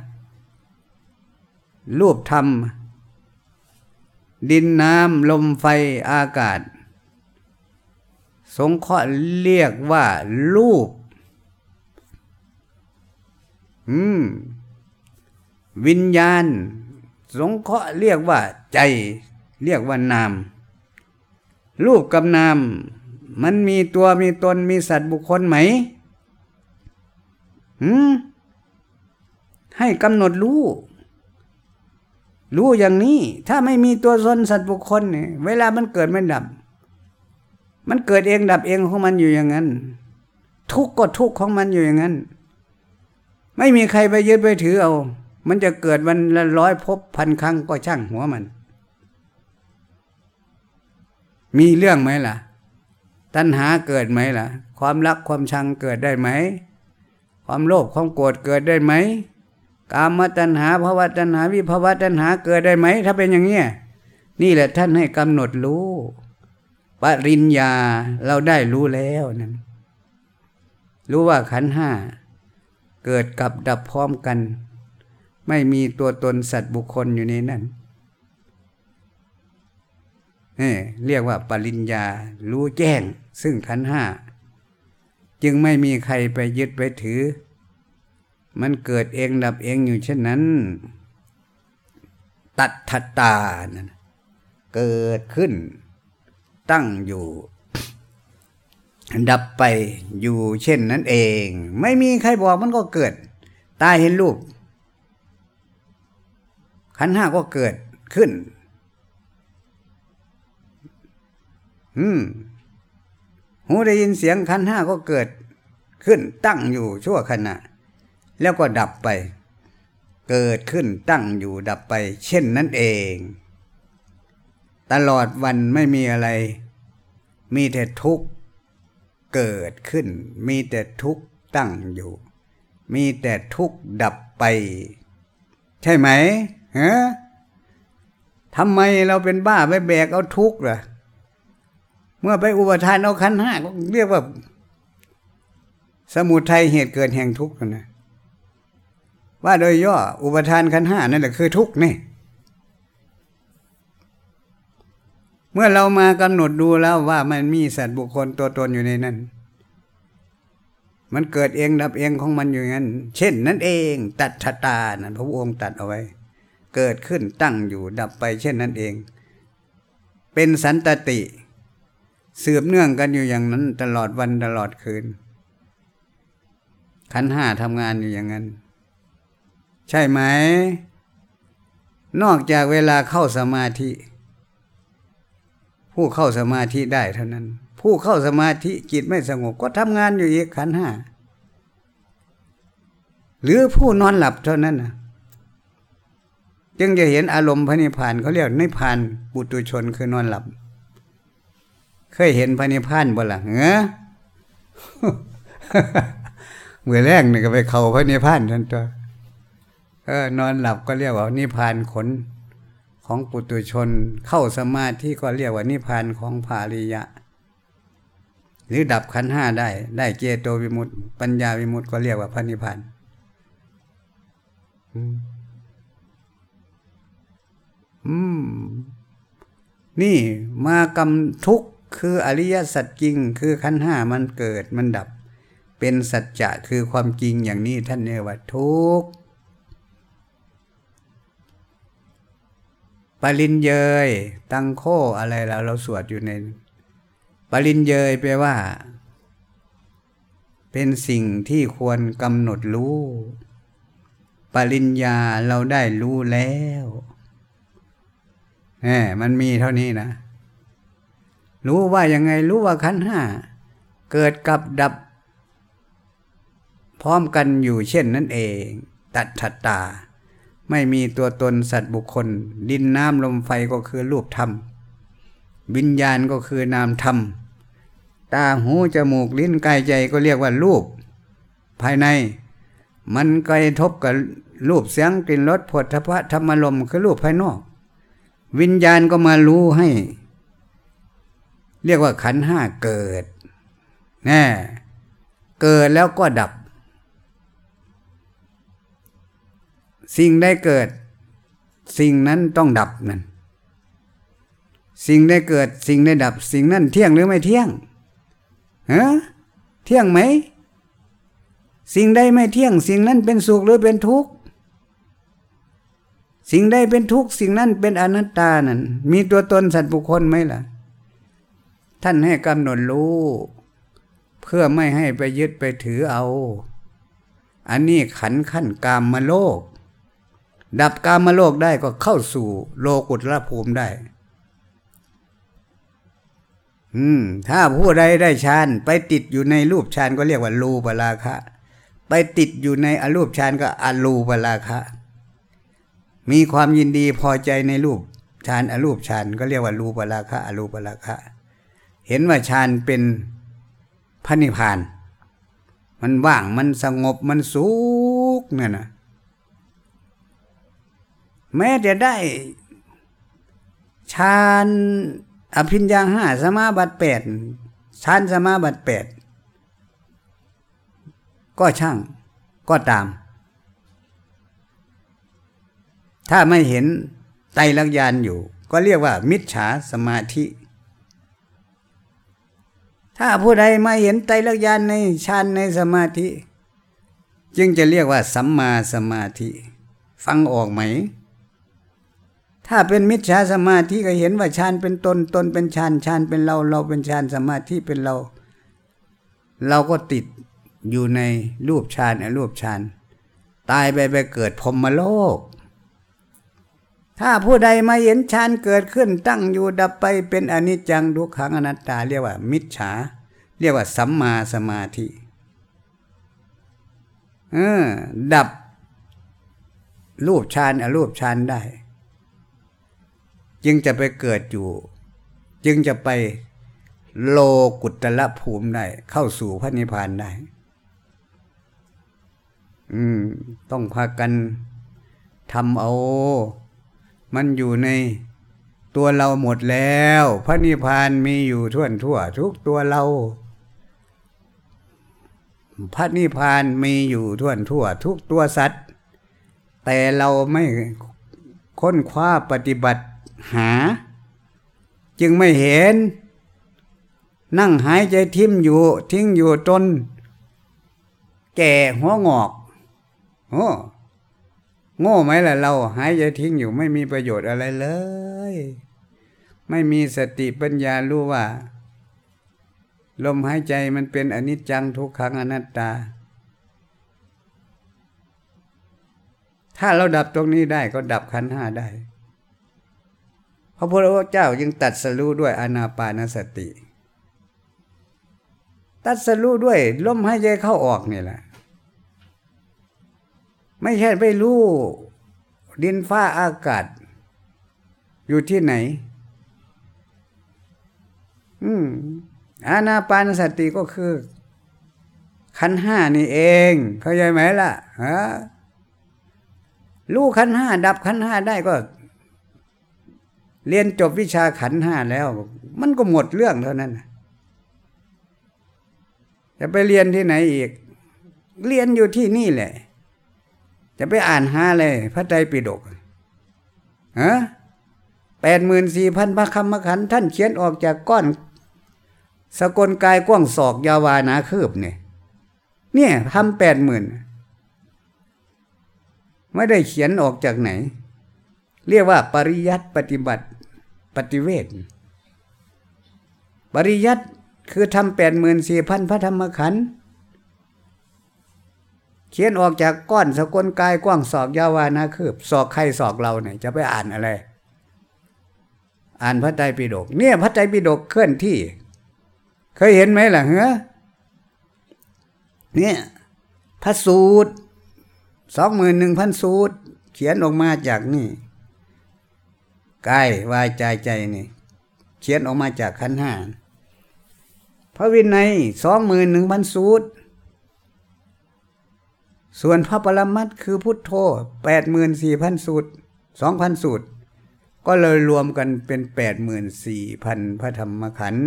รูปธรรม ดินน้ำลมไฟอากาศ สงเคราะห์เรียกว่า รูป อืม วิญญาณ สงเคราะห์เรียกว่า ใจ เรียกว่านาม รูปกับนาม มันมีตัวมีตนมีสัตว์บุคคลไหมหืมให้กำหนดรู้ รู้อย่างนี้ ถ้าไม่มีตัวตนสัตว์บุคคลเนี่ยเวลามันเกิดมันดับ มันเกิดเองดับเองของมันอยู่อย่างนั้น ทุกข์ก็ทุกข์ของมันอยู่อย่างนั้น ไม่มีใครไปยึดไปถือเอา มันจะเกิดวันละร้อยพบพันครั้งก็ช่างหัวมัน มีเรื่องไหมล่ะ ตัณหาเกิดไหมล่ะ ความรักความชังเกิดได้ไหม ความโลภความโกรธเกิดได้ไหม กามตัณหาภาวะตัณหาวิภาวะตัณหาเกิดได้ไหม ถ้าเป็นอย่างนี้นี่แหละท่านให้กำหนดรู้ปริญญาเราได้รู้แล้วนั่นรู้ว่าขันห้าเกิดกับดับพร้อมกัน ไม่มีตัวตนสัตว์บุคคลอยู่ในนั้นนี่เรียกว่าปริญญารู้แจ้ง ซึ่งขันห้า จึงไม่มีใครไปยึดไปถือ มันเกิดเองดับเองอยู่เช่นนั้น ตัดทัตตานั่นเกิดขึ้น ตั้งอยู่ ดับไปอยู่เช่นนั้นเอง ไม่มีใครบอกมันก็เกิด ตาเห็นรูปขันห้าก็เกิดขึ้น อืม หูได้ยินเสียงขันห้าก็เกิดขึ้นตั้งอยู่ชั่วขณะ แล้วก็ดับไป เกิดขึ้นตั้งอยู่ดับไป เช่นนั้นเอง ตลอดวันไม่มีอะไร มีแต่ทุกข์เกิดขึ้น มีแต่ทุกข์ตั้งอยู่ มีแต่ทุกข์ดับไป ใช่ไหมฮะทำไมเราเป็นบ้าไปแบกเอาทุกข์ล่ะ เมื่อไปอุปทานเอาขันห้าเรียกว่า สมุทัยเหตุเกิดแห่งทุกข์นะ ว่าโดยย่ออุปทานขันห้านั่นแหละคือทุกข์นี่เมื่อเรามากำหนดดูแล้วว่ามันมีสัตว์บุคคลตัวตนอยู่ในนั้น มันเกิดเองดับเองของมันอยู่งั้น เช่นนั้นเอง ตัดชะตานั่นพระองค์ตัดเอาไว้ เกิดขึ้นตั้งอยู่ดับไป เช่นนั้นเอง เป็นสันตติสืบเนื่องกันอยู่อย่างนั้นตลอดวันตลอดคืน ขันห้าทำงานอยู่อย่างนั้น ใช่ไหม นอกจากเวลาเข้าสมาธิ ผู้เข้าสมาธิได้เท่านั้น ผู้เข้าสมาธิจิตไม่สงบก็ทำงานอยู่อีกขันห้าหรือผู้นอนหลับเท่านั้นนะจึงจะเห็นอารมณ์พระนิพพานเขาเรียกนิพพานบุตุชนคือนอนหลับ เคยเห็นพระนิพพานบ่ล่ะเงอเมื่อแรกนี่ก็ไปเข้าพระนิพพานทันตัว เออนอนหลับก็เรียกว่านิพานขนของปุตุชน เข้าสมาธิก็เรียกว่านิพานของภาริยะ หรือดับขันห้าได้ ได้เจโตวิมุตติปัญญาวิมุตติก็เรียกว่าพระนิพพานอืม นี่มากำทุกคืออริยสัจจริง คือขันห้ามันเกิดมันดับ เป็นสัจจะคือความจริงอย่างนี้ท่านเรียกว่าทุก ปรินเยย ตังโคอะไรเราเราสวดอยู่ใน ปรินเยยแปลว่า เป็นสิ่งที่ควรกำหนดรู้ ปริญญาเราได้รู้แล้วแหมมันมีเท่านี้นะ รู้ว่ายังไงรู้ว่าขันห้า เกิดกับดับ พร้อมกันอยู่เช่นนั้นเอง ตัดถัตตา ไม่มีตัวตนสัตว์บุคคล ดินน้ำลมไฟก็คือรูปธรรม วิญญาณก็คือนามธรรม ตาหูจมูกลิ้นกายใจก็เรียกว่ารูป ภายใน มันกระทบกับรูปเสียงกลิ่นรสผลทพะธรรมลมคือรูปภายนอก วิญญาณก็มารู้ให้ เรียกว่าขันห้าเกิดแน่เกิดแล้วก็ดับ สิ่งได้เกิด สิ่งนั้นต้องดับนั่นสิ่งได้เกิดสิ่งได้ดับ สิ่งนั้นเที่ยงหรือไม่เที่ยงฮะเที่ยงไหม สิ่งใดไม่เที่ยง สิ่งนั้นเป็นสุขหรือเป็นทุกข์สิ่งใดเป็นทุกข์สิ่งนั้นเป็นอนัตตานั่นมีตัวตนสัตว์บุคคลไหมล่ะ ท่านให้กำหนดรู้ เพื่อไม่ให้ไปยึดไปถือเอา อันนี้ขันขั้นกามมาโลก ดับกามมาโลกได้ก็เข้าสู่โลกุตระภูมิได้ อืม ถ้าผู้ใดได้ฌานไปติดอยู่ในรูปฌานก็เรียกว่ารูปราคะ ไปติดอยู่ในอรูปฌานก็อรูปราคะ มีความยินดีพอใจในรูปฌานอรูปฌานก็เรียกว่ารูปราคะอรูปราคะ เห็นว่าฌานเป็นพระนิพพาน มันว่างมันสงบมันสุขนั่นนะ แม้จะได้ฌานอภิญญาห้าสมาบัติแปดฌานสมาบัติแปดก็ช่างก็ตาม ถ้าไม่เห็นไตรลักษณ์อยู่ ก็เรียกว่า มิจฉาสมาธิ ถ้าผู้ใดไม่เห็นไตรลักษณ์ในฌานในสมาธิ จึงจะเรียกว่าสัมมาสมาธิ ฟังออกไหม ถ้าเป็นมิจฉาสมาธิก็เห็นว่าฌานเป็นตนตนเป็นฌานฌานเป็นเราเราเป็นฌานสมาธิเป็นเรา เราก็ติดอยู่ในรูปฌานรูปฌานตายไปไปเกิดพรมโลก ถ้าผู้ใดมาเห็นฌานเกิดขึ้นตั้งอยู่ดับไปเป็นอนิจจังทุกขังอนัตตา เรียกว่า มิจฉา เรียกว่าสัมมาสมาธิเออดับรูปฌานอรูปฌานได้ จึงจะไปเกิดอยู่ จึงจะไปโลกุตละภูมิได้เข้าสู่พระนิพพานได้ อืม ต้องพากันทำเอา มันอยู่ในตัวเราหมดแล้ว พระนิพพานมีอยู่ทั่วทั่ว ทุกตัวเรา พระนิพพานมีอยู่ทั่วทั่ว ทุกตัวสัตว์ แต่เราไม่ค้นคว้าปฏิบัติ หา จึงไม่เห็น นั่งหายใจทิ่มอยู่ ทิ้งอยู่จนแก่หัวงอกโอ้โง่ไหมล่ะเรา หายใจทิ้งอยู่ไม่มีประโยชน์อะไรเลย ไม่มีสติปัญญารู้ว่า ลมหายใจมันเป็นอนิจจังทุกขังอนัตตา ถ้าเราดับตรงนี้ได้ก็ดับขันห้าได้ ระพุทธเจ้าจึงตัดสรู้ด้วยอนาปานสติ ตัดสรู้ด้วยลมหายใจเข้าออกนี่แหละ ไม่ใช่ไปรู้ดินฟ้าอากาศ อยู่ที่ไหน อืมอานาปานสติก็คือ ขันห้านี่เอง เข้าใจไหมล่ะฮะรู้ขันห้าดับขันห้าได้ก็ เรียนจบวิชาขันห้าแล้ว มันก็หมดเรื่องเท่านั้นจะไปเรียนที่ไหนอีก เรียนอยู่ที่นี่แหละ จะไปอ่านหาเลยพระไตรปิฎกฮะแปดหมื่นสี่พันพระคำมขันท่านเขียนออกจากก้อน สกลกายกว้างศอกยาวานาคืบเนี่ย เนี่ยทำแปดหมื่นไม่ได้เขียนออกจากไหน เรียกว่าปริยัติปฏิบัติปฏิเวทปริยัติคือทำแปดหมื่นสี่พันพระธรรมขันธ์เขียนออกจากก้อนสกลกายกว้างศอกยาวานาคืบศอกใครศอกเราเนี่ยจะไปอ่านอะไร อ่านพระไตรปิฎกเนี่ยพระไตรปิฎกเคลื่อนที่ เคยเห็นไหมล่ะเฮ้เนี่ยพระสูตรสองหมื่นหนึ่งพันสูตร เขียนออกมาจากนี่ กายวายใจใจนี่ เขียนออกมาจากขันห้าพระวินัยสองหมื่นหนึ่งพันสูตร ส่วนพระปรมัตคือพุทโธแปดหมื่นสี่พันสูตรสองพันสูตร ก็เลยรวมกันเป็นแปดหมื่นสี่พันพระธรรมขันธ์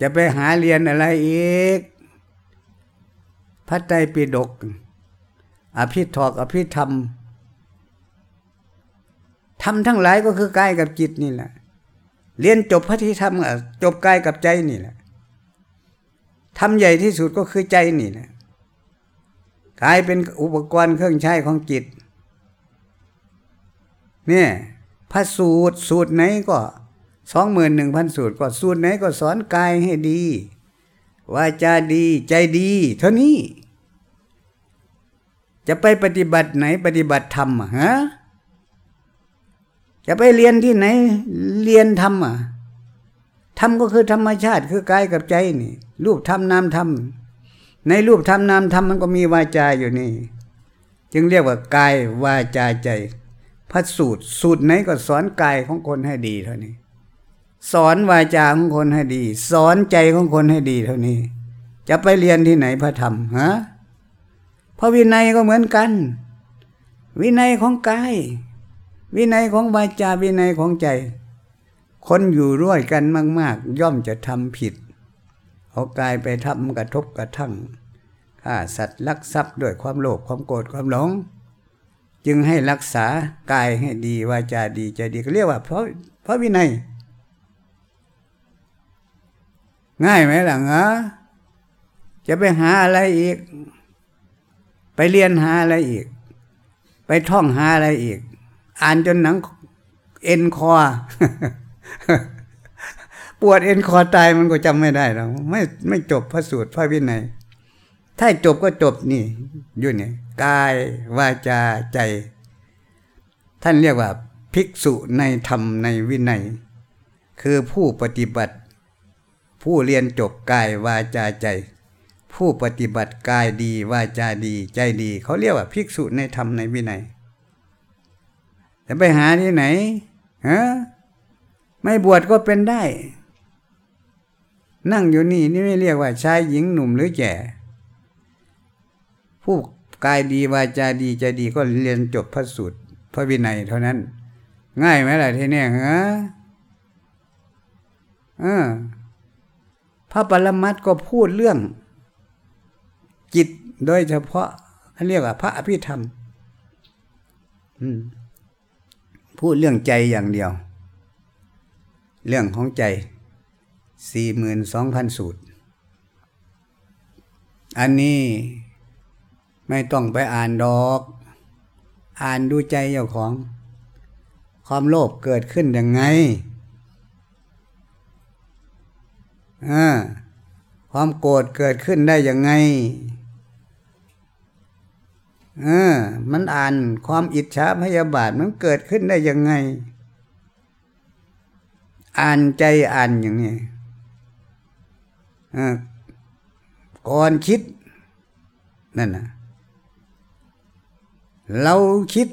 จะไปหาเรียนอะไรอีก พระไตรปิฎกอภิธอกอภิธรรม ทำทั้งหลายก็คือกายกับจิตนี่แหละเรียนจบพระที่ทำจบกายกับใจนี่แหละทำใหญ่ที่สุดก็คือใจนี่แหละกลายเป็นอุปกรณ์เครื่องใช้ของจิตเนี่ยพระสูตรสูตรไหนก็สองหมื่นหนึ่งพันสูตรก็สูตรไหนก็สอนกายให้ดีวาจาดีใจดี เท่านี้ จะไปปฏิบัติไหนปฏิบัติธรรมฮะ จะไปเรียนที่ไหน เรียนธรรมอะธรรมก็คือธรรมชาติคือกายกับใจนี่ รูปธรรมนามธรรมในรูปธรรมนามธรรมมันก็มีวาจาอยู่นี่ จึงเรียกว่ากายวาจาใจพระสูตรสูตรไหนก็สอนกายของคนให้ดีเท่านี้ สอนวาจาของคนให้ดี สอนใจของคนให้ดีเท่านี้ จะไปเรียนที่ไหนพระธรรมฮะพระวินัยก็เหมือนกัน วินัยของกาย วินัยของวาจาวินัยของใจ คนอยู่ร่วมกันมาก ๆ ย่อมจะทำผิดเอากายไปทำกระทบกระทั่งฆ่าสัตว์ลักทรัพย์ด้วยความโลภความโกรธความหลง จึงให้รักษากายให้ดีวาจาดีใจดีก็เรียกว่า เพราะเพราะวินัย ง่ายไหมล่ะงะจะไปหาอะไรอีก ไปเรียนหาอะไรอีก ไปท่องหาอะไรอีก อ่านจนหนังเอ็นคอ ปวดเอ็นคอตายมันก็จำไม่ได้แล้วไม่ไม่จบพระสูตรพระวินัย ถ้าจบก็จบนี่อยู่เนี่ยกายวาจาใจ ท่านเรียกว่า ภิกษุในธรรมในวินัย คือผู้ปฏิบัติ ผู้เรียนจบกายวาจาใจ ผู้ปฏิบัติกายดีวาจาดีใจดี เขาเรียกว่าภิกษุในธรรมในวินัย จะไปหาที่ไหนฮะไม่บวชก็เป็นได้ นั่งอยู่นี่นี่ไม่เรียกว่าชายหญิงหนุ่มหรือแก่ผู้กายดีวาจาดีใจดีก็เรียนจบพระสูตรพระวินัยเท่านั้น ง่ายไหมล่ะทีนี้ฮะพระปรมัตก็พูดเรื่อง จิตโดยเฉพาะเขาเรียกว่าพระอภิธรรม อืม พูดเรื่องใจอย่างเดียว เรื่องของใจสี่หมื่นสองพันสูตร อันนี้ไม่ต้องไปอ่านดอก อ่านดูใจเจ้าของ ความโลภเกิดขึ้นยังไงความโกรธเกิดขึ้นได้ยังไง เออ มันอ่านความอิจฉาพยาบาทมันเกิดขึ้นได้ยังไง อ่านใจอ่านอย่างนี้ก่อนคิด นั่นนะเราคิด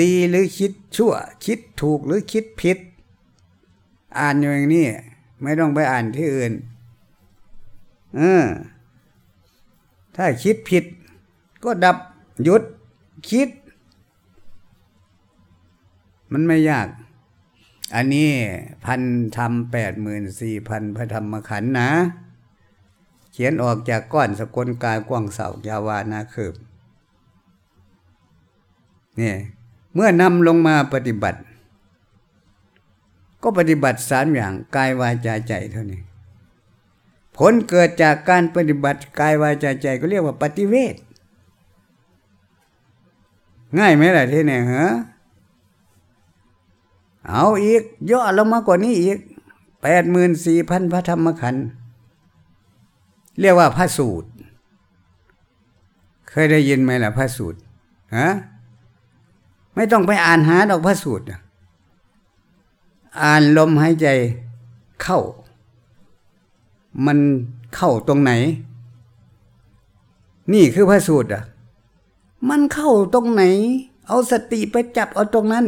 ดีหรือคิดชั่ว คิดถูกหรือคิดผิด อ่านอย่างนี้ ไม่ต้องไปอ่านที่อื่น เออ ถ้าคิดผิด ก็ดับหยุดคิด มันไม่ยาก อันนี้พันทำแปดหมื่นสี่พันพระธรรมขันธ์นะ เขียนออกจากก้อนสกลกายกว้างเสายาวานาคืบนี่เมื่อนำลงมาปฏิบัติ ก็ปฏิบัติสามอย่างกายวาจาใจเท่านี้ ผลเกิดจากการปฏิบัติกายวาจาใจก็เรียกว่าปฏิเวทง่ายไหมล่ะที่นี่ฮะเอาอีกย่อลงมากว่านี้อีกแปดหมื่นสี่พันพระธรรมขันธ์เรียกว่าพระสูตร เคยได้ยินไหมล่ะพระสูตรฮะไม่ต้องไปอ่านหาดอกพระสูตร อ่านลมหายใจเข้า มันเข้าตรงไหน นี่คือพระสูตรอะ มันเข้าตรงไหน เอาสติไปจับเอาตรงนั้น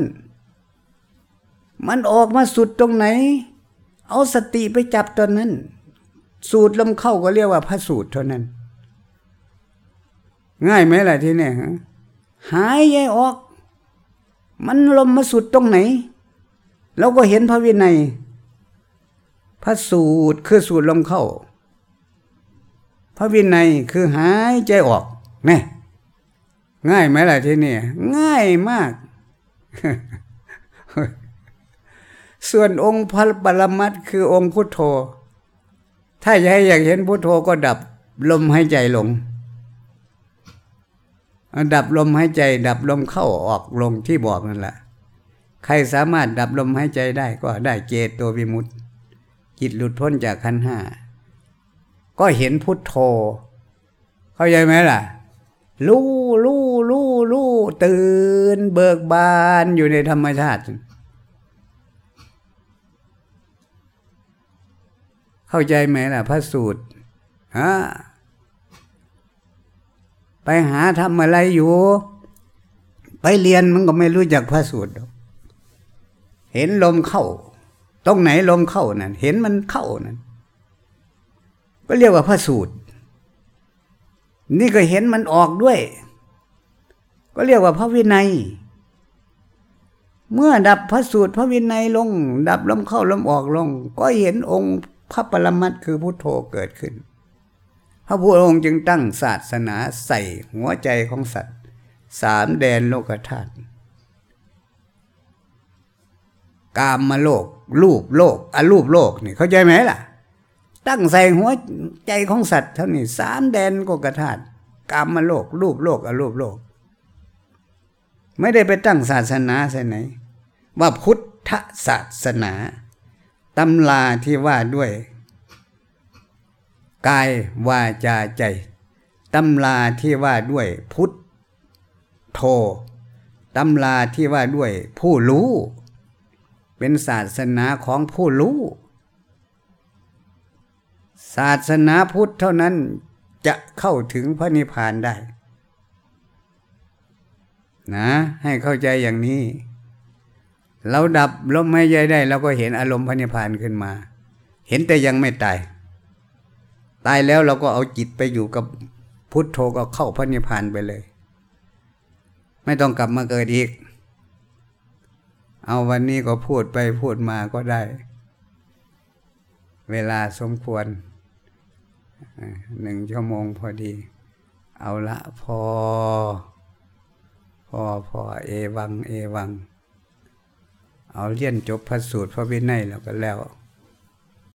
มันออกมาสุดตรงไหน เอาสติไปจับตอนนั้น สูตรลมเข้าก็เรียกว่าพระสูตรเท่านั้น ง่ายไหมล่ะทีนี้ฮะหายใจออก มันลมมาสุดตรงไหนเราก็เห็นพระวินัย พระสูตรคือสูตรลมเข้า พระวินัยคือหายใจออกนี่ง่ายไหมล่ะที่นี้ง่ายมาก ส่วนองค์พระปรมัตคือองค์พุทโธ ถ้าอยากอยากเห็นพุทโธก็ดับลมหายใจลง ดับลมหายใจ ดับลมเข้าออกลงที่บอกนั่นแหละ ใครสามารถดับลมหายใจได้ก็ได้เจโตวิมุตติ จิตหลุดพ้นจากขันห้าก็เห็นพุทโธ เข้าใจไหมล่ะ ลู่ลู่ลู่ลู่ตื่นเบิกบานอยู่ในธรรมชาติ เข้าใจไหมล่ะ พระสูตรฮะไปหาทำอะไรอยู่ ไปเรียนมันก็ไม่รู้จักพระสูตร เห็นลมเข้า รงไหนลมเข้านั่นเห็นมันเข้านั่นก็เรียกว่าพระสูตร นี่ก็เห็นมันออกด้วย ก็เรียกว่าพระวินัย เมื่อดับพระสูตรพระวินัยลง ดับลมเข้าลมออกลง ก็เห็นองค์พระปรมัตคือพุทโธเกิดขึ้น พระพุทธองค์จึงตั้งศาสนาใส่หัวใจของสัตว์ สามแดนโลกธาตุ กามมาโลก รูปโลกอรูปโลกนี่เข้าใจไหมล่ะ ตั้งใส่หัวใจของสัตว์เท่านี้สามแดนโลกธาตุกามมาโลก รูปโลกอรูปโลก ไม่ได้ไปตั้งศาสนาใส่ไหน ว่าพุทธศาสนาตำลาที่ว่าด้วยกายวาจาใจตำลาที่ว่าด้วยพุทธโธตำลาที่ว่าด้วยผู้รู้ เป็นศาสนาของผู้รู้ ศาสนาพุทธเท่านั้นจะเข้าถึงพระนิพพานได้ นะ ให้เข้าใจอย่างนี้ เราดับลมหายใจได้เราก็เห็นอารมณ์พระนิพพานขึ้นมา เห็นแต่ยังไม่ตาย ตายแล้วเราก็เอาจิตไปอยู่กับพุทโธก็เข้าพระนิพพานไปเลย ไม่ต้องกลับมาเกิดอีก เอาวันนี้ก็พูดไปพูดมาก็ได้ เวลาสมควรหนึ่งชั่วโมงพอดี เอาละพอ พอพอเอวัง เอวัง เอาเลี้ยนจบพระสูตรพระวินัยแล้วก็แล้ว